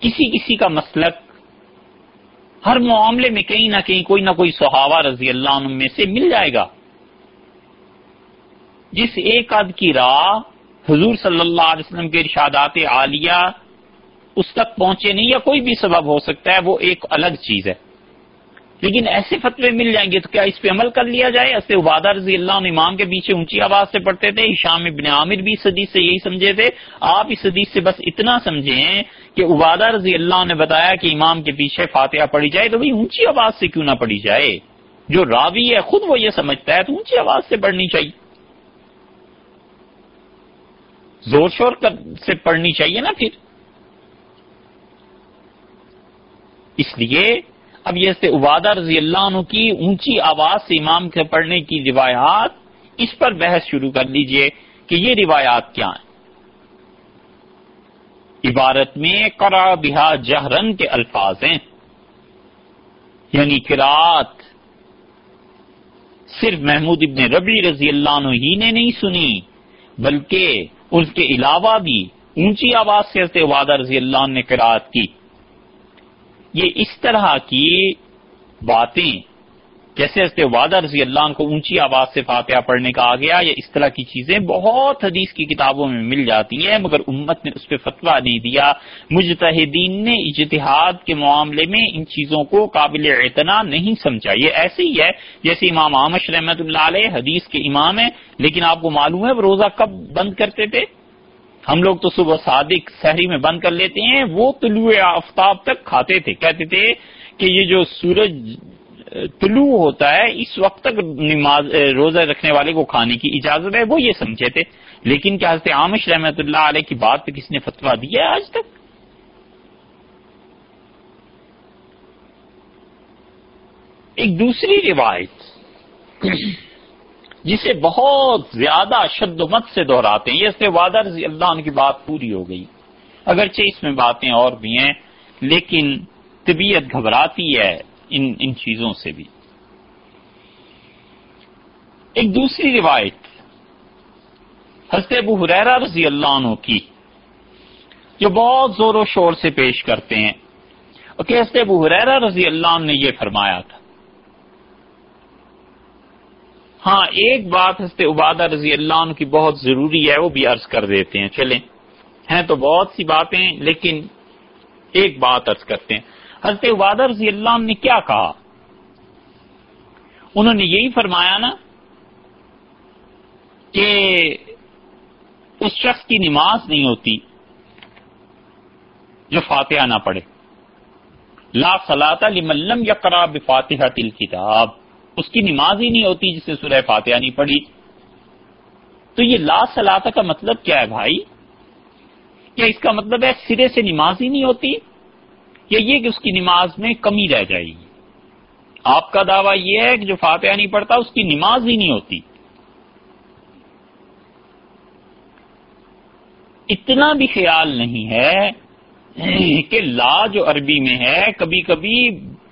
کسی کسی کا مسلک ہر معاملے میں کہیں نہ کہیں کوئی نہ کوئی صحابہ رضی اللہ عنہ میں سے مل جائے گا۔ جس ایک عد کی راہ حضور صلی اللہ علیہ وسلم کے ارشادات عالیہ اس تک پہنچے نہیں یا کوئی بھی سبب ہو سکتا ہے، وہ ایک الگ چیز ہے۔ لیکن ایسے فتوے مل جائیں گے تو کیا اس پہ عمل کر لیا جائے؟ ایسے عبادہ رضی اللہ عنہ امام کے پیچھے اونچی آواز سے پڑھتے تھے شام ابن عامر بھی اس حدیث سے یہی سمجھے تھے۔ آپ اس حدیث سے بس اتنا سمجھیں کہ عبادہ رضی اللہ نے بتایا کہ امام کے پیچھے فاتحہ پڑھی جائے تو بھائی اونچی آواز سے کیوں نہ پڑھی جائے؟ جو راوی ہے، خود وہ یہ سمجھتا ہے تو اونچی آواز سے پڑھنی چاہیے۔ زور شور سے پڑھنی چاہیے نا پھر۔ اس لیے اب یہ سے عبادہ رضی اللہ عنہ کی اونچی آواز سے امام کے پڑھنے کی روایات، اس پر بحث شروع کر لیجیے کہ یہ روایات کیا ہیں۔ عبارت میں کرا بہا جہرن کے الفاظ ہیں۔ یعنی کراط صرف محمود ابن ربی رضی اللہ عنہ ہی نے نہیں سنی، بلکہ اس کے علاوہ بھی اونچی آواز سے عبادہ رضی اللہ عنہ نے قرآد کی۔ یہ اس طرح کی باتیں جیسے حضرت وادہ رضی اللہ عنہ کو اونچی آواز سے فاتحہ پڑھنے کا آ گیا یا اس طرح کی چیزیں بہت حدیث کی کتابوں میں مل جاتی ہیں، مگر امت نے اس پہ فتویٰ نہیں دیا۔ مجتہدین نے اجتہاد کے معاملے میں ان چیزوں کو قابل اعتنا نہیں سمجھا۔ یہ ایسے ہی ہے، جیسے امام آمش رحمت اللہ علیہ حدیث کے امام ہیں، لیکن آپ کو معلوم ہے وہ روزہ کب بند کرتے تھے؟ ہم لوگ تو صبح صادق شہری میں بند کر لیتے ہیں، وہ طلوع آفتاب تک کھاتے تھے۔ کہتے تھے کہ یہ جو سورج طلوع ہوتا ہے، اس وقت تک نماز روزہ رکھنے والے کو کھانے کی اجازت ہے، وہ یہ سمجھے تھے۔ لیکن کیا حضرت عامش رحمت اللہ علیہ کی بات پہ کس نے فتوا دیا ہے آج تک؟ ایک دوسری روایت، جسے بہت زیادہ شد و مت سے دہراتے ہیں۔ یہ سے وعدہ رضی اللہ عنہ کی بات پوری ہو گئی۔ اگرچہ اس میں باتیں اور بھی ہیں، لیکن طبیعت گھبراتی ہے۔ ان ان چیزوں سے بھی۔ ایک دوسری روایت، حضرت ابو حریرہ رضی اللہ عنہ کی، جو بہت زور و شور سے پیش کرتے ہیں، اور کہ حضرت ابو حریرہ رضی اللہ عنہ نے یہ فرمایا تھا۔ ہاں ایک بات حضرت عبادہ رضی اللہ عنہ کی بہت ضروری ہے، وہ بھی عرض کر دیتے ہیں، چلیں۔ ہیں تو بہت سی باتیں، لیکن ایک بات عرض کرتے ہیں۔ حضرت عبادہ رضی اللہ عنہ نے کیا کہا؟ انہوں نے یہی فرمایا نا کہ اس شخص کی نماز نہیں ہوتی جو فاتحہ نہ پڑھے۔ لا صلاح لملم یا کراب فاتحہ تل کتاب اس کی نماز ہی نہیں ہوتی جس نے سورہ فاتحہ نہیں پڑھی۔ تو یہ لا سلاط کا مطلب کیا ہے بھائی؟ کیا اس کا مطلب ہے سرے سے نماز ہی نہیں ہوتی؟ یا یہ کہ اس کی نماز میں کمی رہ جائے گی۔ آپ کا دعویٰ یہ ہے کہ جو فاتحہ نہیں پڑھتا، اس کی نماز ہی نہیں ہوتی۔ اتنا بھی خیال نہیں ہے کہ لا جو عربی میں ہے، کبھی کبھی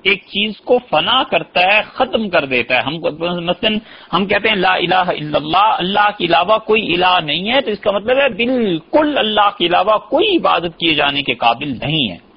ایک چیز کو فنا کرتا ہے، ختم کر دیتا ہے۔ ہم مثلا ہم کہتے ہیں لا الہ الا اللہ اللہ کے علاوہ کوئی الہ نہیں ہے، تو اس کا مطلب ہے بالکل اللہ کے علاوہ کوئی عبادت کیے جانے کے قابل نہیں ہے۔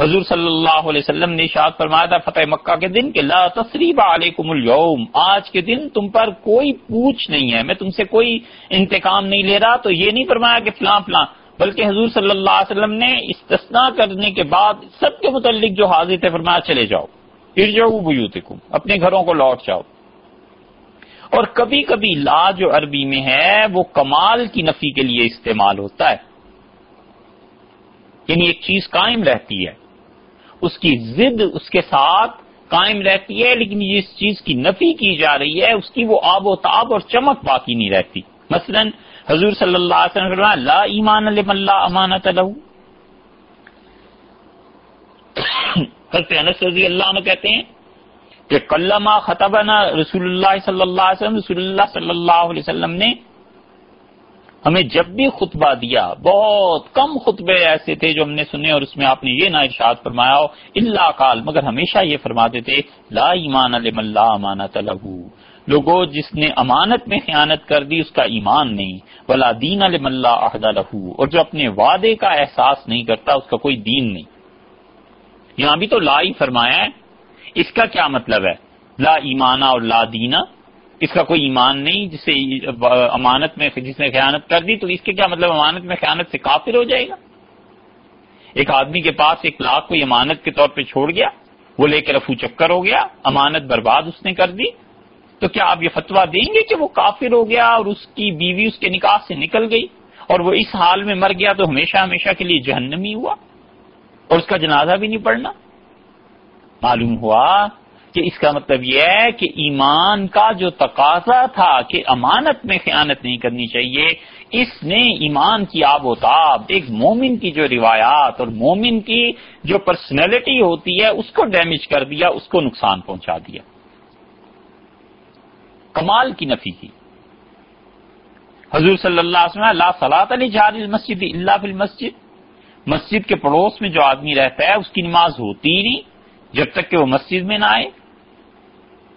حضور صلی اللہ علیہ وسلم نے شاد فرمایا تھا، فتح مکہ کے دن کہ لا تصریب علیکم اليوم، آج کے دن تم پر کوئی پوچھ نہیں ہے، میں تم سے کوئی انتقام نہیں لے رہا، تو یہ نہیں فرمایا کہ فلاں فلاں، بلکہ حضور صلی اللہ علیہ وسلم نے استثناء کرنے کے بعد سب کے متعلق جو حاضر تھے فرمایا چلے جاؤ پھر جاؤ بیوتکم، اپنے گھروں کو لوٹ جاؤ۔ اور کبھی کبھی لا جو عربی میں ہے، وہ کمال کی نفی کے لیے استعمال ہوتا ہے یعنی ایک چیز قائم رہتی ہے۔ اس کی ضد اس کے ساتھ قائم رہتی ہے، لیکن جس چیز کی نفی کی جا رہی ہے، اس کی وہ آب و تاب اور چمک باقی نہیں رہتی۔ مثلاً حضور صلی اللہ علیہ وسلم لا ایمان اللہ امانت حضرت انس رضی اللہ عنہ کہتے ہیں کہ کلما خطبنا رسول اللہ صلی اللہ علیہ وسلم، رسول اللہ صلی اللہ علیہ وسلم نے ہمیں جب بھی خطبہ دیا، بہت کم خطبے ایسے تھے جو ہم نے سنے اور اس میں آپ نے یہ نہ ارشاد فرمایا ہو، اللہ کال مگر ہمیشہ یہ فرماتے تھے، لا ایمان اللہ امانت لہو۔ لوگوں جس نے امانت میں خیانت کر دی، اس کا ایمان نہیں۔ بلا دین عہدہ لہو۔ اور جو اپنے وعدے کا احساس نہیں کرتا، اس کا کوئی دین نہیں۔ یہاں بھی تو لا ہی فرمایا ہے۔ اس کا کیا مطلب ہے؟ لا ایمانہ اور لا دینا اس کا کوئی ایمان نہیں جسے امانت میں جس نے خیانت کر دی، تو اس کے کیا مطلب امانت میں خیانت سے کافر ہو جائے گا؟ ایک آدمی کے پاس ایک لاکھ کوئی امانت کے طور پہ چھوڑ گیا، وہ لے کے رفو چکر ہو گیا، امانت برباد اس نے کر دی، تو کیا آپ یہ فتوا دیں گے کہ وہ کافر ہو گیا اور اس کی بیوی اس کے نکاح سے نکل گئی اور وہ اس حال میں مر گیا تو ہمیشہ ہمیشہ کے لیے جہنمی ہوا اور اس کا جنازہ بھی نہیں پڑنا معلوم ہوا کہ اس کا مطلب یہ ہے کہ ایمان کا جو تقاضا تھا کہ امانت میں خیانت نہیں کرنی چاہیے، اس نے ایمان کی آب و تاب، ایک مومن کی جو روایات اور مومن کی جو پرسنالٹی ہوتی ہے، اس کو ڈیمیج کر دیا، اس کو نقصان پہنچا دیا۔ کمال کی نفی کی۔ حضور صلی اللہ علیہ وسلم اللہ صلاح علی جہاد المسجد اللہ فی المسجد۔ مسجد کے پڑوس میں جو آدمی رہتا ہے، اس کی نماز ہوتی ہی نہیں، جب تک کہ وہ مسجد میں نہ آئے۔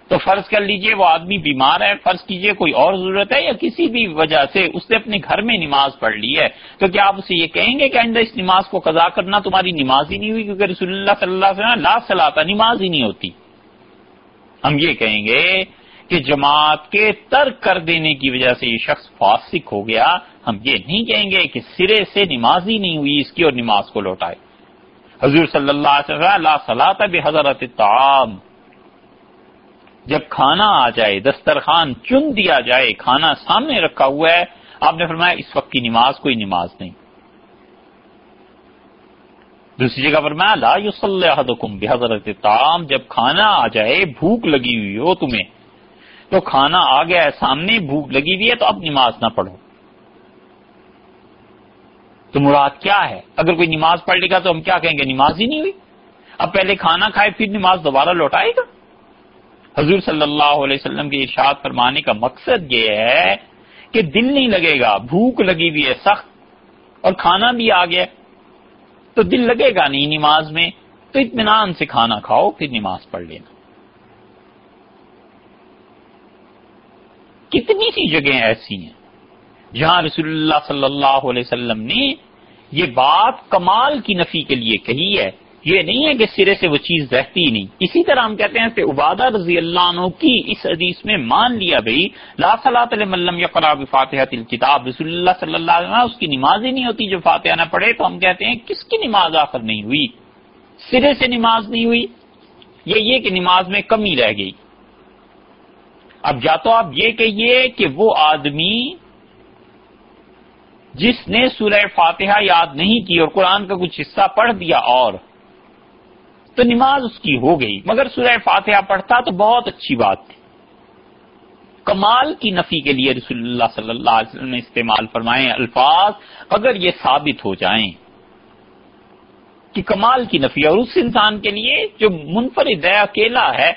تو فرض کر لیجیے وہ آدمی بیمار ہے، فرض کیجیے کوئی اور ضرورت ہے یا کسی بھی وجہ سے اس نے اپنے گھر میں نماز پڑھ لی ہے۔ تو کیا آپ اسے یہ کہیں گے کہ آئندہ اس نماز کو قضا کرنا تمہاری نماز ہی نہیں ہوئی؟ کیونکہ رسول اللہ صلی اللہ علیہ وسلم لا صلاح نماز ہی نہیں ہوتی۔ ہم یہ کہیں گے کہ جماعت کے ترک کر دینے کی وجہ سے یہ شخص فاسق ہو گیا۔ ہم یہ نہیں کہیں گے کہ سرے سے نماز ہی نہیں ہوئی، اس کی اور نماز کو لوٹائے۔ حضور صلی اللہ علیہ وسلم لا صلاح بے حضرت تعام جب کھانا آ جائے، دسترخوان چن دیا جائے، کھانا سامنے رکھا ہوا ہے، آپ نے فرمایا اس وقت کی نماز کوئی نماز نہیں۔ دوسری جگہ پر میں لا یوسلحم بحضرت تام جب کھانا آ جائے، بھوک لگی ہوئی ہو تمہیں، تو کھانا آ گیا ہے سامنے، بھوک لگی ہوئی ہے، تو اب نماز نہ پڑھو۔ تو مراد کیا ہے؟ اگر کوئی نماز پڑھ لے گا تو ہم کیا کہیں گے؟ نماز ہی نہیں ہوئی۔ اب پہلے کھانا کھائے، پھر نماز دوبارہ لوٹائے گا؟ حضور صلی اللہ علیہ وسلم کے ارشاد فرمانے کا مقصد یہ ہے کہ دل نہیں لگے گا، بھوک لگی ہوئی ہے، سخت اور کھانا بھی آ گیا۔ تو دل لگے گا نہیں نماز میں، تو اطمینان سے کھانا کھاؤ، پھر نماز پڑھ لینا۔ کتنی سی جگہیں ایسی ہیں جہاں رسول اللہ صلی اللہ علیہ وسلم نے یہ بات کمال کی نفی کے لیے کہی ہے۔ یہ نہیں ہے کہ سرے سے وہ چیز رہتی ہی نہیں۔ اسی طرح ہم کہتے ہیں کہ عبادہ رضی اللہ عنہ کی اس حدیث میں مان لیا بھائی لا صلاح ملم یا فاتحہ کتاب رسول اللہ صلی اللہ علیہ وسلم اس کی نماز ہی نہیں ہوتی جو فاتحہ نہ پڑھے، تو ہم کہتے ہیں کس کی نماز آخر نہیں ہوئی؟ سرے سے نماز نہیں ہوئی یہ یہ کہ نماز میں کمی رہ گئی۔ اب یا تو آپ یہ کہیے کہ وہ آدمی جس نے سورہ فاتحہ یاد نہیں کی اور قرآن کا کچھ حصہ پڑھ دیا اور تو نماز اس کی ہو گئی۔ مگر سورہ فاتحہ پڑھتا تو بہت اچھی بات تھی۔ کمال کی نفی کے لیے رسول اللہ صلی اللہ علیہ وسلم نے استعمال فرمائے الفاظ اگر یہ ثابت ہو جائیں کہ کمال کی نفی اور اس انسان کے لیے جو منفرد ہے، اکیلا ہے،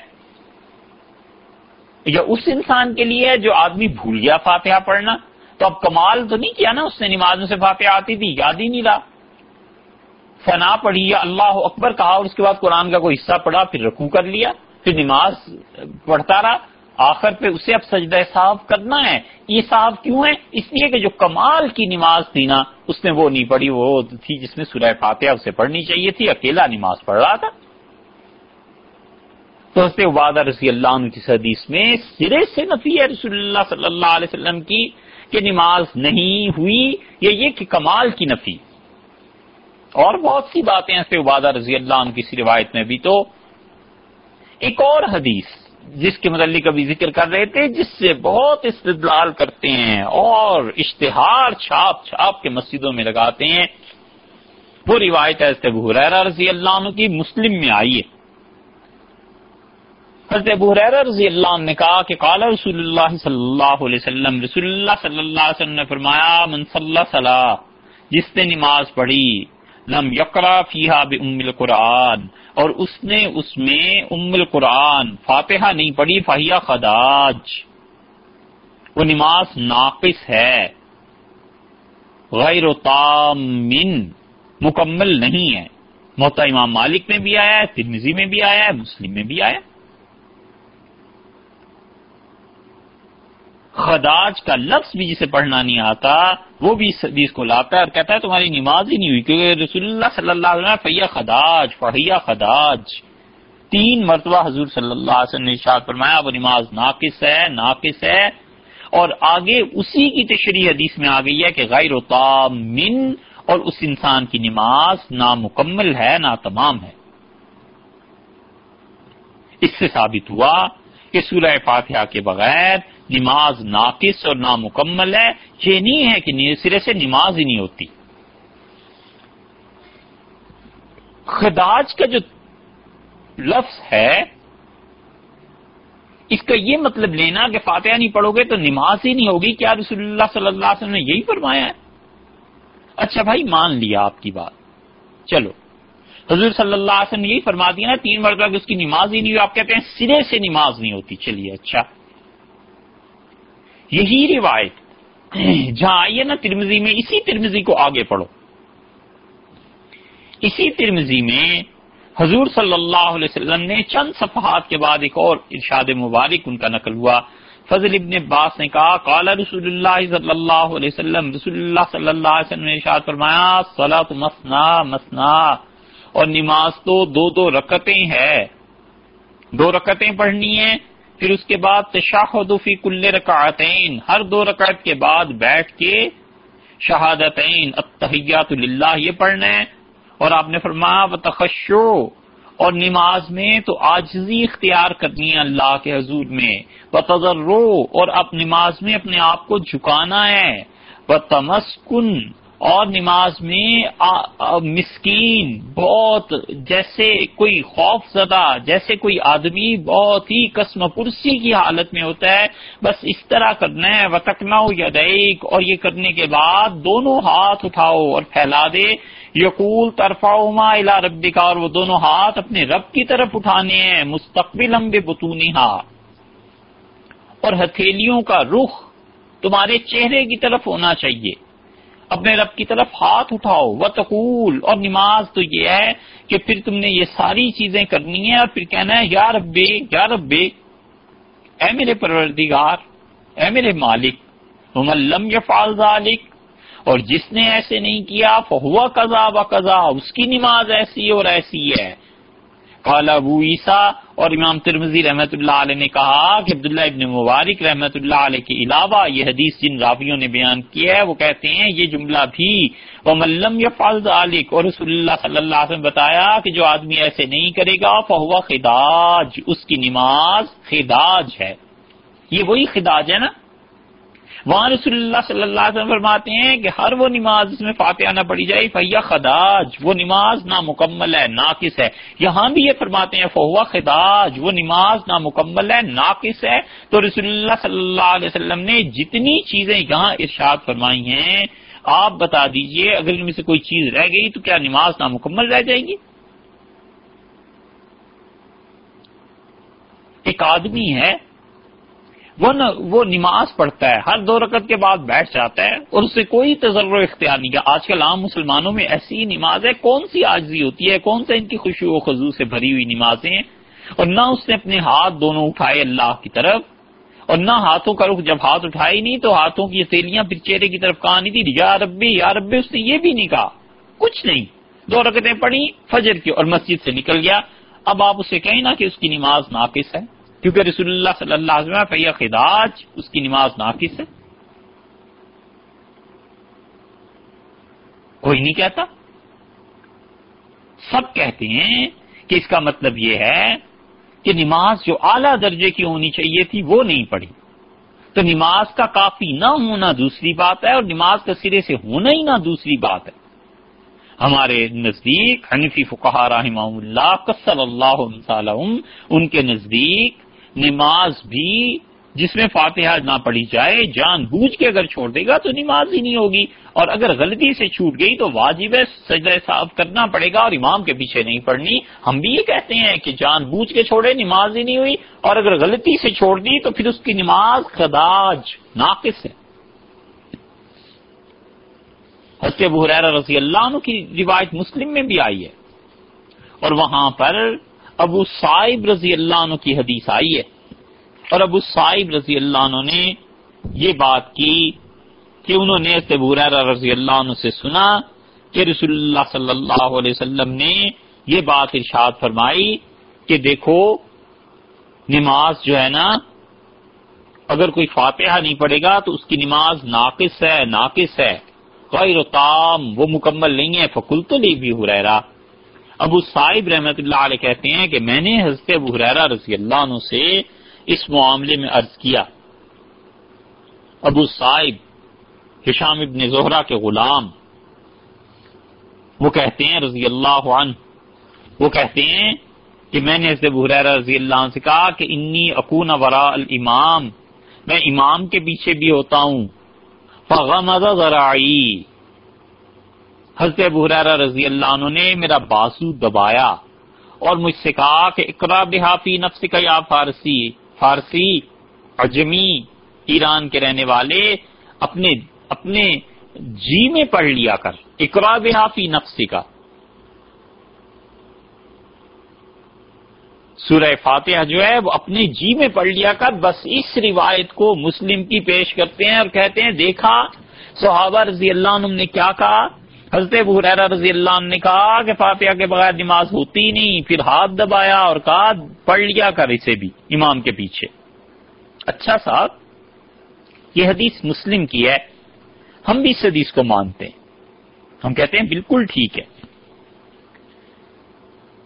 یا اس انسان کے لیے جو آدمی بھول گیا فاتحہ پڑھنا، تو اب کمال تو نہیں کیا نا، اس نے نماز میں سے فاتحہ آتی تھی، یاد ہی نہیں رہا۔ فنا پڑھی یا اللہ اکبر کہا، اور اس کے بعد قرآن کا کوئی حصہ پڑھا، پھر رکو کر لیا، پھر نماز پڑھتا رہا۔ آخر پہ اسے اب سجدہ صاف کرنا ہے۔ یہ صاف کیوں ہے؟ اس لیے کہ جو کمال کی نماز تھی نا، اس نے وہ نہیں پڑھی، وہ تھی جس میں سورہ فاتحہ اسے پڑھنی چاہیے تھی، اکیلا نماز پڑھ رہا تھا۔ تو حضرت عبادہ رضی اللہ عنہ کی حدیث میں سرے سے نفی ہے رسول اللہ صلی اللہ علیہ وسلم کی کہ نماز نہیں ہوئی یا یہ کہ کمال کی نفی۔ اور بہت سی باتیں ایسے عبادہ رضی اللہ عنہ کی روایت میں بھی تو ایک اور حدیث جس کے متعلق ابھی ذکر کر رہے تھے، جس سے بہت استدلال کرتے ہیں اور اشتہار چھاپ چھاپ کے مسجدوں میں لگاتے ہیں۔ وہ روایت ہے ابو حریرہ رضی اللہ عنہ کی، مسلم میں آئی ہے۔ حضرت ابو حریرہ رضی اللہ عنہ نے کہا کہ قال رسول اللہ صلی اللہ علیہ وسلم، رسول اللہ صلی اللہ علیہ وسلم نے فرمایا، من صلی صلاح جس نے نماز پڑھی لم یقرا فیحا ام القرآن، اور اس نے اس میں ام القرآن فاتحہ نہیں پڑھی فہیا خداج۔ وہ نماز ناقص ہے۔ غیر و تامن مکمل نہیں ہے۔ محتا امام مالک میں بھی آیا ہے ترمزی میں بھی آیا ہے، مسلم میں بھی آیا خداج کا لفظ بھی جسے پڑھنا نہیں آتا، وہ بھی اس حدیث کو لاتا ہے اور کہتا ہے تمہاری نماز ہی نہیں ہوئی کیونکہ رسول اللہ صلی اللہ علیہ وسلم فیا خداج، فہیا خداج۔ تین مرتبہ حضور صلی اللہ علیہ وسلم نے ارشاد فرمایا، وہ نماز ناقص ہے ناقص ہے۔ اور آگے اسی کی تشریح حدیث میں آ گئی ہے کہ غیر و من اور اس انسان کی نماز نامکمل ہے نا تمام ہے۔ اس سے ثابت ہوا کہ سورہ فاتحہ کے بغیر نماز ناقص اور نامکمل ہے، یہ نہیں ہے کہ سرے سے نماز ہی نہیں ہوتی۔ خداج کا جو لفظ ہے، اس کا یہ مطلب لینا کہ فاتحہ نہیں پڑھو گے تو نماز ہی نہیں ہوگی، کیا رسول اللہ صلی اللہ علیہ وسلم نے یہی فرمایا ہے؟ اچھا بھائی، مان لیا آپ کی بات۔ چلو، حضور صلی اللہ علیہ وسلم نے یہی فرما دیا نا، تین مرتبہ اس کی نماز ہی نہیں ہوئی، آپ کہتے ہیں سرے سے نماز نہیں ہوتی۔ چلیے اچھا۔ یہی روایت جہاں آئیے نا ترمزی میں، اسی ترمزی کو آگے پڑھو۔ اسی ترمزی میں حضور صلی اللہ علیہ وسلم نے چند صفحات کے بعد ایک اور ارشاد مبارک ان کا نقل ہوا۔ فضل ابن عباس نے کہا، قال رسول اللہ صلی اللہ علیہ وسلم، رسول اللہ صلی اللہ علیہ وسلم نے ارشاد فرمایا صلاۃ مسنا مسنا۔ اور نماز تو دو دو رکتیں ہے دو رکتیں پڑھنی ہیں پھر اس کے بعد تشاہد فی کل رکعتین، ہر دو رکعت کے بعد بیٹھ کے شہادتین، التحیات للہ، یہ پڑھنا ہے۔ اور آپ نے فرمایا بتخشو اور نماز میں تو آجزی اختیار کرنی ہے اللہ کے حضور میں۔ بتضرو اور اب نماز میں اپنے آپ کو جھکانا ہے۔ بتمسکن اور نماز میں مسکین بہت جیسے کوئی خوف زدہ، جیسے کوئی آدمی بہت ہی قسم پرسی کی حالت میں ہوتا ہے، بس اس طرح کرنا ہے وطکنا یا دیک اور یہ کرنے کے بعد دونوں ہاتھ اٹھاؤ اور پھیلا دے۔ یقول طرفا الا ربی کا اور وہ دونوں ہاتھ اپنے رب کی طرف اٹھانے ہیں مستقبل لمبے بتونی اور ہتھیلیوں کا رخ تمہارے چہرے کی طرف ہونا چاہیے۔ اپنے رب کی طرف ہاتھ اٹھاؤ و تقول اور نماز تو یہ ہے کہ پھر تم نے یہ ساری چیزیں کرنی ہیں اور پھر کہنا ہے، یا ربے یا ربے اے میرے پروردگار، اے میرے مالک لم یفعل ذالک اور جس نے ایسے نہیں کیا فہوا قضا و قضا اس کی نماز ایسی اور ایسی ہے۔ قال ابو عیسیٰ اور امام ترمزی رحمت اللہ علیہ نے کہا کہ عبداللہ ابن مبارک رحمت اللہ علیہ کے علاوہ یہ حدیث جن راویوں نے بیان کیا ہے، وہ کہتے ہیں یہ جملہ بھی وہ ملم یا فالز عالق اور رسول اللہ صلی اللہ علیہ وسلم بتایا کہ جو آدمی ایسے نہیں کرے گا فہوا خداج، اس کی نماز خداج ہے۔ یہ وہی خداج ہے نا؟ وہاں رسول اللہ صلی اللہ علیہ وسلم فرماتے ہیں کہ ہر وہ نماز اس میں فاتحہ نہ پڑی جائے فیا خداج، وہ نماز نامکمل ہے، ناقص ہے۔ یہاں بھی یہ فرماتے ہیں، فہوا خداج، وہ نماز نامکمل ہے، ناقص ہے۔ تو رسول اللہ صلی اللہ علیہ وسلم نے جتنی چیزیں یہاں ارشاد فرمائی ہیں، آپ بتا دیجیے، اگر ان میں سے کوئی چیز رہ گئی تو کیا نماز نامکمل رہ جائے گی؟ ایک آدمی ہے وہ وہ نماز پڑھتا ہے، ہر دو رکعت کے بعد بیٹھ جاتا ہے، اور اسے کوئی تجربہ اختیار نہیں۔ کیا آج کل عام مسلمانوں میں ایسی نماز ہے، کون سی آجزی ہوتی ہے؟ کون سا ان کی خوشی و خزو سے بھری ہوئی نمازیں اور نہ اس نے اپنے ہاتھ دونوں اٹھائے اللہ کی طرف، اور نہ ہاتھوں کا رخ جب ہاتھ اٹھائی نہیں تو ہاتھوں کی تیلیاں پھر چہرے کی طرف کہا نہیں تھی، یا ربی یا ربی، اس نے یہ بھی نہیں کہا۔ کچھ نہیں۔ دو رکعتیں پڑھی فجر کی، اور مسجد سے نکل گیا۔ اب آپ اسے کہیں نا کہ اس کی نماز ناقص ہے۔ کیونکہ رسول اللہ صلی اللہ علیہ وسلم فیا خداج، اس کی نماز ناقص ہے۔ کوئی نہیں کہتا۔ سب کہتے ہیں کہ اس کا مطلب یہ ہے کہ نماز جو اعلی درجے کی ہونی چاہیے تھی، وہ نہیں پڑھی۔ تو نماز کا کافی نہ ہونا دوسری بات ہے اور نماز کا سرے سے ہونا ہی نہ دوسری بات ہے۔ ہمارے نزدیک حنفی فقہ رحمہ اللہ کسل اللہ ان کے نزدیک نماز بھی جس میں فاتحہ نہ پڑھی جائے، جان بوجھ کے اگر چھوڑ دے گا تو نماز ہی نہیں ہوگی۔ اور اگر غلطی سے چھوٹ گئی تو واجب ہے سجدہ صاف کرنا پڑے گا اور امام کے پیچھے نہیں پڑھنی۔ ہم بھی یہ کہتے ہیں کہ جان بوجھ کے چھوڑے، نماز ہی نہیں ہوئی۔ اور اگر غلطی سے چھوڑ دی تو پھر اس کی نماز خداج ناقص ہے۔ حضرت بحریر رضی اللہ عنہ کی روایت مسلم میں بھی آئی ہے۔ اور وہاں پر ابو صاحب رضی اللہ عنہ کی حدیث آئی ہے۔ اور ابو صاحب رضی اللہ عنہ نے یہ بات کی کہ انہوں نے رضی اللہ عنہ سے سنا کہ رسول اللہ صلی اللہ علیہ وسلم نے یہ بات ارشاد فرمائی کہ دیکھو، نماز جو ہے نا، اگر کوئی فاتحہ نہیں پڑے گا تو اس کی نماز ناقص ہے ناقص ہے۔ غیر تام، وہ مکمل نہیں ہے۔ فکل تو لی بھی حریرا ابو صاحب رحمت اللہ علیہ کہتے ہیں کہ میں نے حضرت ابو حریرا رضی اللہ عنہ سے اس معاملے میں عرض کیا۔ ابو صاحب ہشام ابن زہرا کے غلام، وہ کہتے ہیں رضی اللہ عنہ، وہ کہتے ہیں کہ میں نے حضرت حریرا رضی اللہ عنہ سے کہا کہ انی اکون ورا الامام، میں امام کے پیچھے بھی ہوتا ہوں۔ فغمز ذراعی حضرت حریرا رضی اللہ عنہ نے میرا بازو دبایا اور مجھ سے کہا کہ اقرا بحافی نفس کا یا فارسی فارسی، عجمی، ایران کے رہنے والے، اپنے اپنے جی میں پڑھ لیا کر۔ اقرا بحافی نفسی کا سورہ فاتحہ جو ہے وہ اپنے جی میں پڑھ لیا کر۔ بس اس روایت کو مسلم کی پیش کرتے ہیں اور کہتے ہیں، دیکھا صحابہ رضی اللہ عنہ نے کیا کہا؟ حضرت بحرا رضی اللہ عنہ نے کہا کہ فاتحہ کے بغیر نماز ہوتی نہیں، پھر ہاتھ دبایا اور کہا، پڑھ لیا کر اسے بھی امام کے پیچھے۔ اچھا صاحب، یہ حدیث مسلم کی ہے، ہم بھی اس حدیث کو مانتے ہیں۔ ہم کہتے ہیں بالکل ٹھیک ہے۔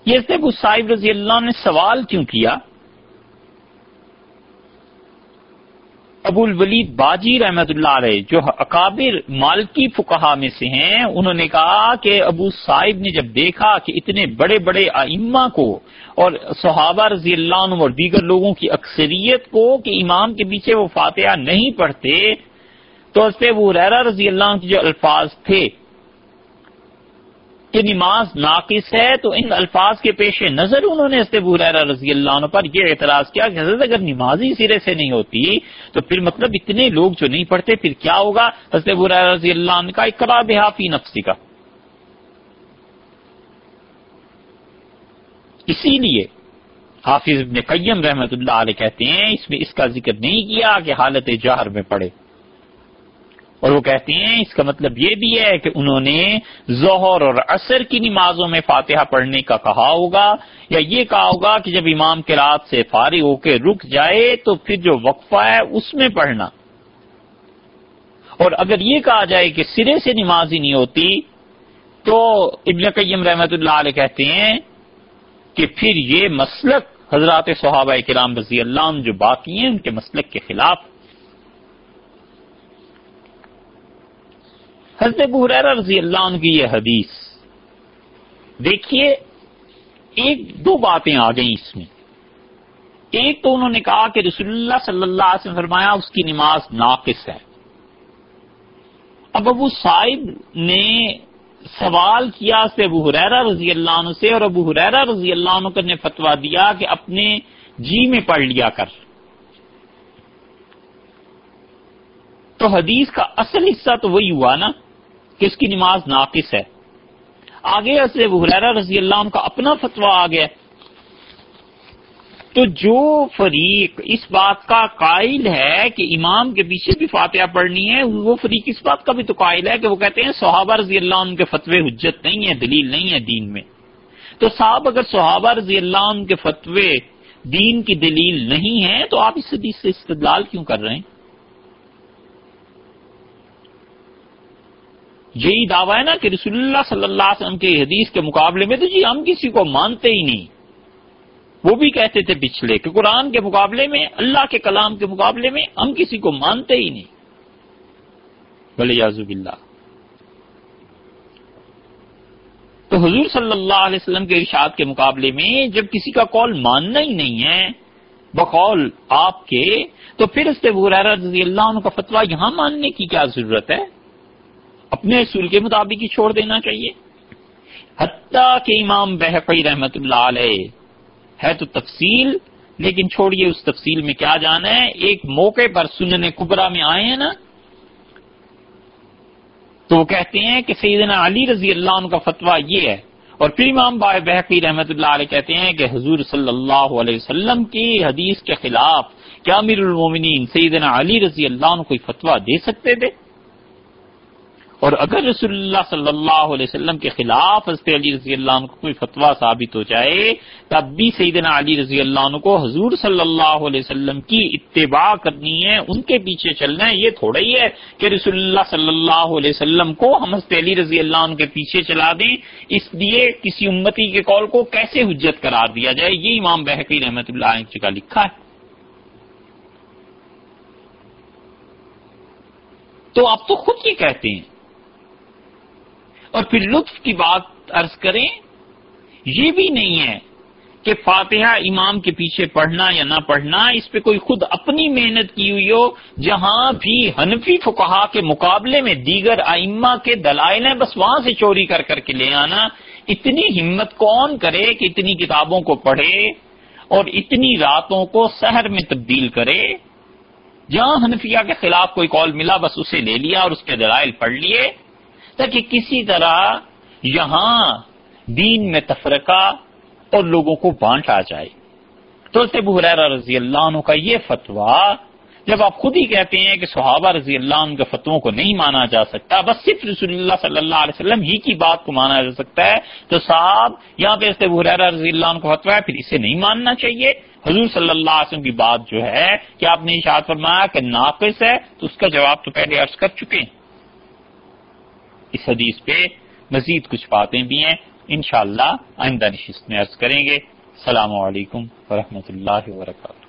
یہ ابو صاحب رضی اللہ نے سوال کیوں کیا؟ ابو الولید باجی رحمت اللہ علیہ، جو اکابر مالکی فکہ میں سے ہیں، انہوں نے کہا کہ ابو صاحب نے جب دیکھا کہ اتنے بڑے بڑے ائمہ کو اور صحابہ رضی اللہ عنہ اور دیگر لوگوں کی اکثریت کو کہ امام کے پیچھے وہ فاتحہ نہیں پڑھتے، تو اس پہ وہ ریرا رضی اللہ عنہ کے جو الفاظ تھے کہ نماز ناقص ہے تو ان الفاظ کے پیش نظر انہوں نے رضی اللہ عنہ پر یہ اعتراض کیا کہ حضرت اگر نماز ہی سرے سے نہیں ہوتی تو پھر مطلب اتنے لوگ جو نہیں پڑھتے پھر کیا ہوگا؟ حضرت رضی اللہ عنہ کا اقرا بحافی نفسی کا۔ اسی لیے حافظ ابن قیم رحمت اللہ علیہ کہتے ہیں، اس میں اس کا ذکر نہیں کیا کہ حالت جہر میں پڑے۔ اور وہ کہتے ہیں، اس کا مطلب یہ بھی ہے کہ انہوں نے ظہر اور عصر کی نمازوں میں فاتحہ پڑھنے کا کہا ہوگا، یا یہ کہا ہوگا کہ جب امام کے رات سے فارغ ہو کے رک جائے تو پھر جو وقفہ ہے اس میں پڑھنا۔ اور اگر یہ کہا جائے کہ سرے سے نماز ہی نہیں ہوتی، تو ابن قیم رحمت اللہ علیہ کہتے ہیں کہ پھر یہ مسلک حضرات صحابہ کرام رضی اللہ عنہ جو باقی ہیں، ان کے مسلک کے خلاف حضرت بحریر رضی اللہ عنہ کی یہ حدیث۔ دیکھیے، ایک دو باتیں آ گئیں اس میں۔ ایک تو انہوں نے کہا کہ رسول اللہ صلی اللہ علیہ وسلم فرمایا اس کی نماز ناقص ہے۔ اب ابو صاحب نے سوال کیا سے ابو حریرہ رضی اللہ عنہ سے اور ابو حریرہ رضی اللہ عنہ نے فتوا دیا کہ اپنے جی میں پڑھ لیا کر۔ تو حدیث کا اصل حصہ تو وہی ہوا نا۔ کہ اس کی نماز ناقص ہے۔ آگے سے حریرہ رضی اللہ عنہ کا اپنا فتوا آ گیا۔ تو جو فریق اس بات کا قائل ہے کہ امام کے پیچھے بھی فاتحہ پڑھنی ہے، وہ فریق اس بات کا بھی تو قائل ہے کہ وہ کہتے ہیں صحابہ رضی اللہ عنہ کے فتوے حجت نہیں ہے دلیل نہیں ہے دین میں۔ تو صاحب اگر صحابہ رضی اللہ عنہ کے فتوے دین کی دلیل نہیں ہے تو آپ اس حدیث سے استدلال کیوں کر رہے ہیں؟ یہی دعویٰ ہے نا کہ رسول اللہ صلی اللہ علیہ وسلم کے حدیث کے مقابلے میں تو جی ہم کسی کو مانتے ہی نہیں۔ وہ بھی کہتے تھے پچھلے کہ قرآن کے مقابلے میں، اللہ کے کلام کے مقابلے میں ہم کسی کو مانتے ہی نہیں۔ بولے یازب اللہ تو حضور صلی اللہ علیہ وسلم کے ارشاد کے مقابلے میں جب کسی کا قول ماننا ہی نہیں ہے، بقول آپ کے، تو پھر اس سے رضی اللہ عنہ کا فتویٰ یہاں ماننے کی کیا ضرورت ہے؟ اپنے اصول کے مطابق ہی چھوڑ دینا چاہیے۔ حتیٰ کہ امام بحقی رحمت اللہ علیہ ہے تو تفصیل، لیکن چھوڑیے اس تفصیل میں کیا جانا ہے۔ ایک موقع پر سننے کبرا میں آئے ہیں نا، تو وہ کہتے ہیں کہ سیدنا علی رضی اللہ عنہ کا فتویٰ یہ ہے۔ اور پھر امام بائے بحقی رحمت اللہ علیہ کہتے ہیں کہ حضور صلی اللہ علیہ وسلم کی حدیث کے خلاف کیا امیر المومنین سیدنا علی رضی اللہ عنہ کوئی فتویٰ دے سکتے تھے؟ اور اگر رسول اللہ صلی اللہ علیہ وسلم کے خلاف حضرت علی رضی اللہ عنہ کو کوئی فتویٰ ثابت ہو جائے، تب بھی سیدنا علی رضی اللہ عنہ کو حضور صلی اللہ علیہ وسلم کی اتباع کرنی ہے، ان کے پیچھے چلنا ہے، یہ تھوڑا ہی ہے کہ رسول اللہ صلی اللہ علیہ وسلم کو ہم حضرت علی رضی اللہ عنہ کے پیچھے چلا دیں، اس لیے کسی امتی کے قول کو کیسے حجت قرار دیا جائے، یہ امام بحقی رحمت اللہ علیہ کا لکھا ہے۔ تو آپ تو خود یہ کہتے ہیں۔ اور پھر لطف کی بات عرض کریں، یہ بھی نہیں ہے کہ فاتحہ امام کے پیچھے پڑھنا یا نہ پڑھنا، اس پہ کوئی خود اپنی محنت کی ہوئی ہو، جہاں بھی حنفی فقہا کے مقابلے میں دیگر ائمہ کے دلائل ہیں، بس وہاں سے چوری کر کر کے لے آنا۔ اتنی ہمت کون کرے کہ اتنی کتابوں کو پڑھے اور اتنی راتوں کو سحر میں تبدیل کرے؟ جہاں حنفیہ کے خلاف کوئی کال ملا، بس اسے لے لیا اور اس کے دلائل پڑھ لیے۔ تاکہ کسی طرح یہاں دین میں تفرقہ اور لوگوں کو بانٹ آ جائے۔ تو رضی اللہ عنہ کا یہ فتویٰ جب آپ خود ہی کہتے ہیں کہ صحابہ رضی اللہ عنہ کے فتووں کو نہیں مانا جا سکتا، بس صرف رسول اللہ صلی اللہ علیہ وسلم ہی کی بات کو مانا جا سکتا ہے، تو صاحب یہاں پہ رضی اللہ عنہ کا فتویٰ ہے، پھر اسے نہیں ماننا چاہیے۔ حضور صلی اللہ علیہ وسلم کی بات جو ہے کہ آپ نے اشاعت فرمایا کہ ناقص ہے، تو اس کا جواب تو پہلے عرض کر چکے ہیں۔ اس حدیث پہ مزید کچھ باتیں بھی ہیں۔ انشاءاللہ آئندہ نشست میں عرض کریں گے۔ السلام علیکم ورحمۃ اللہ وبرکاتہ۔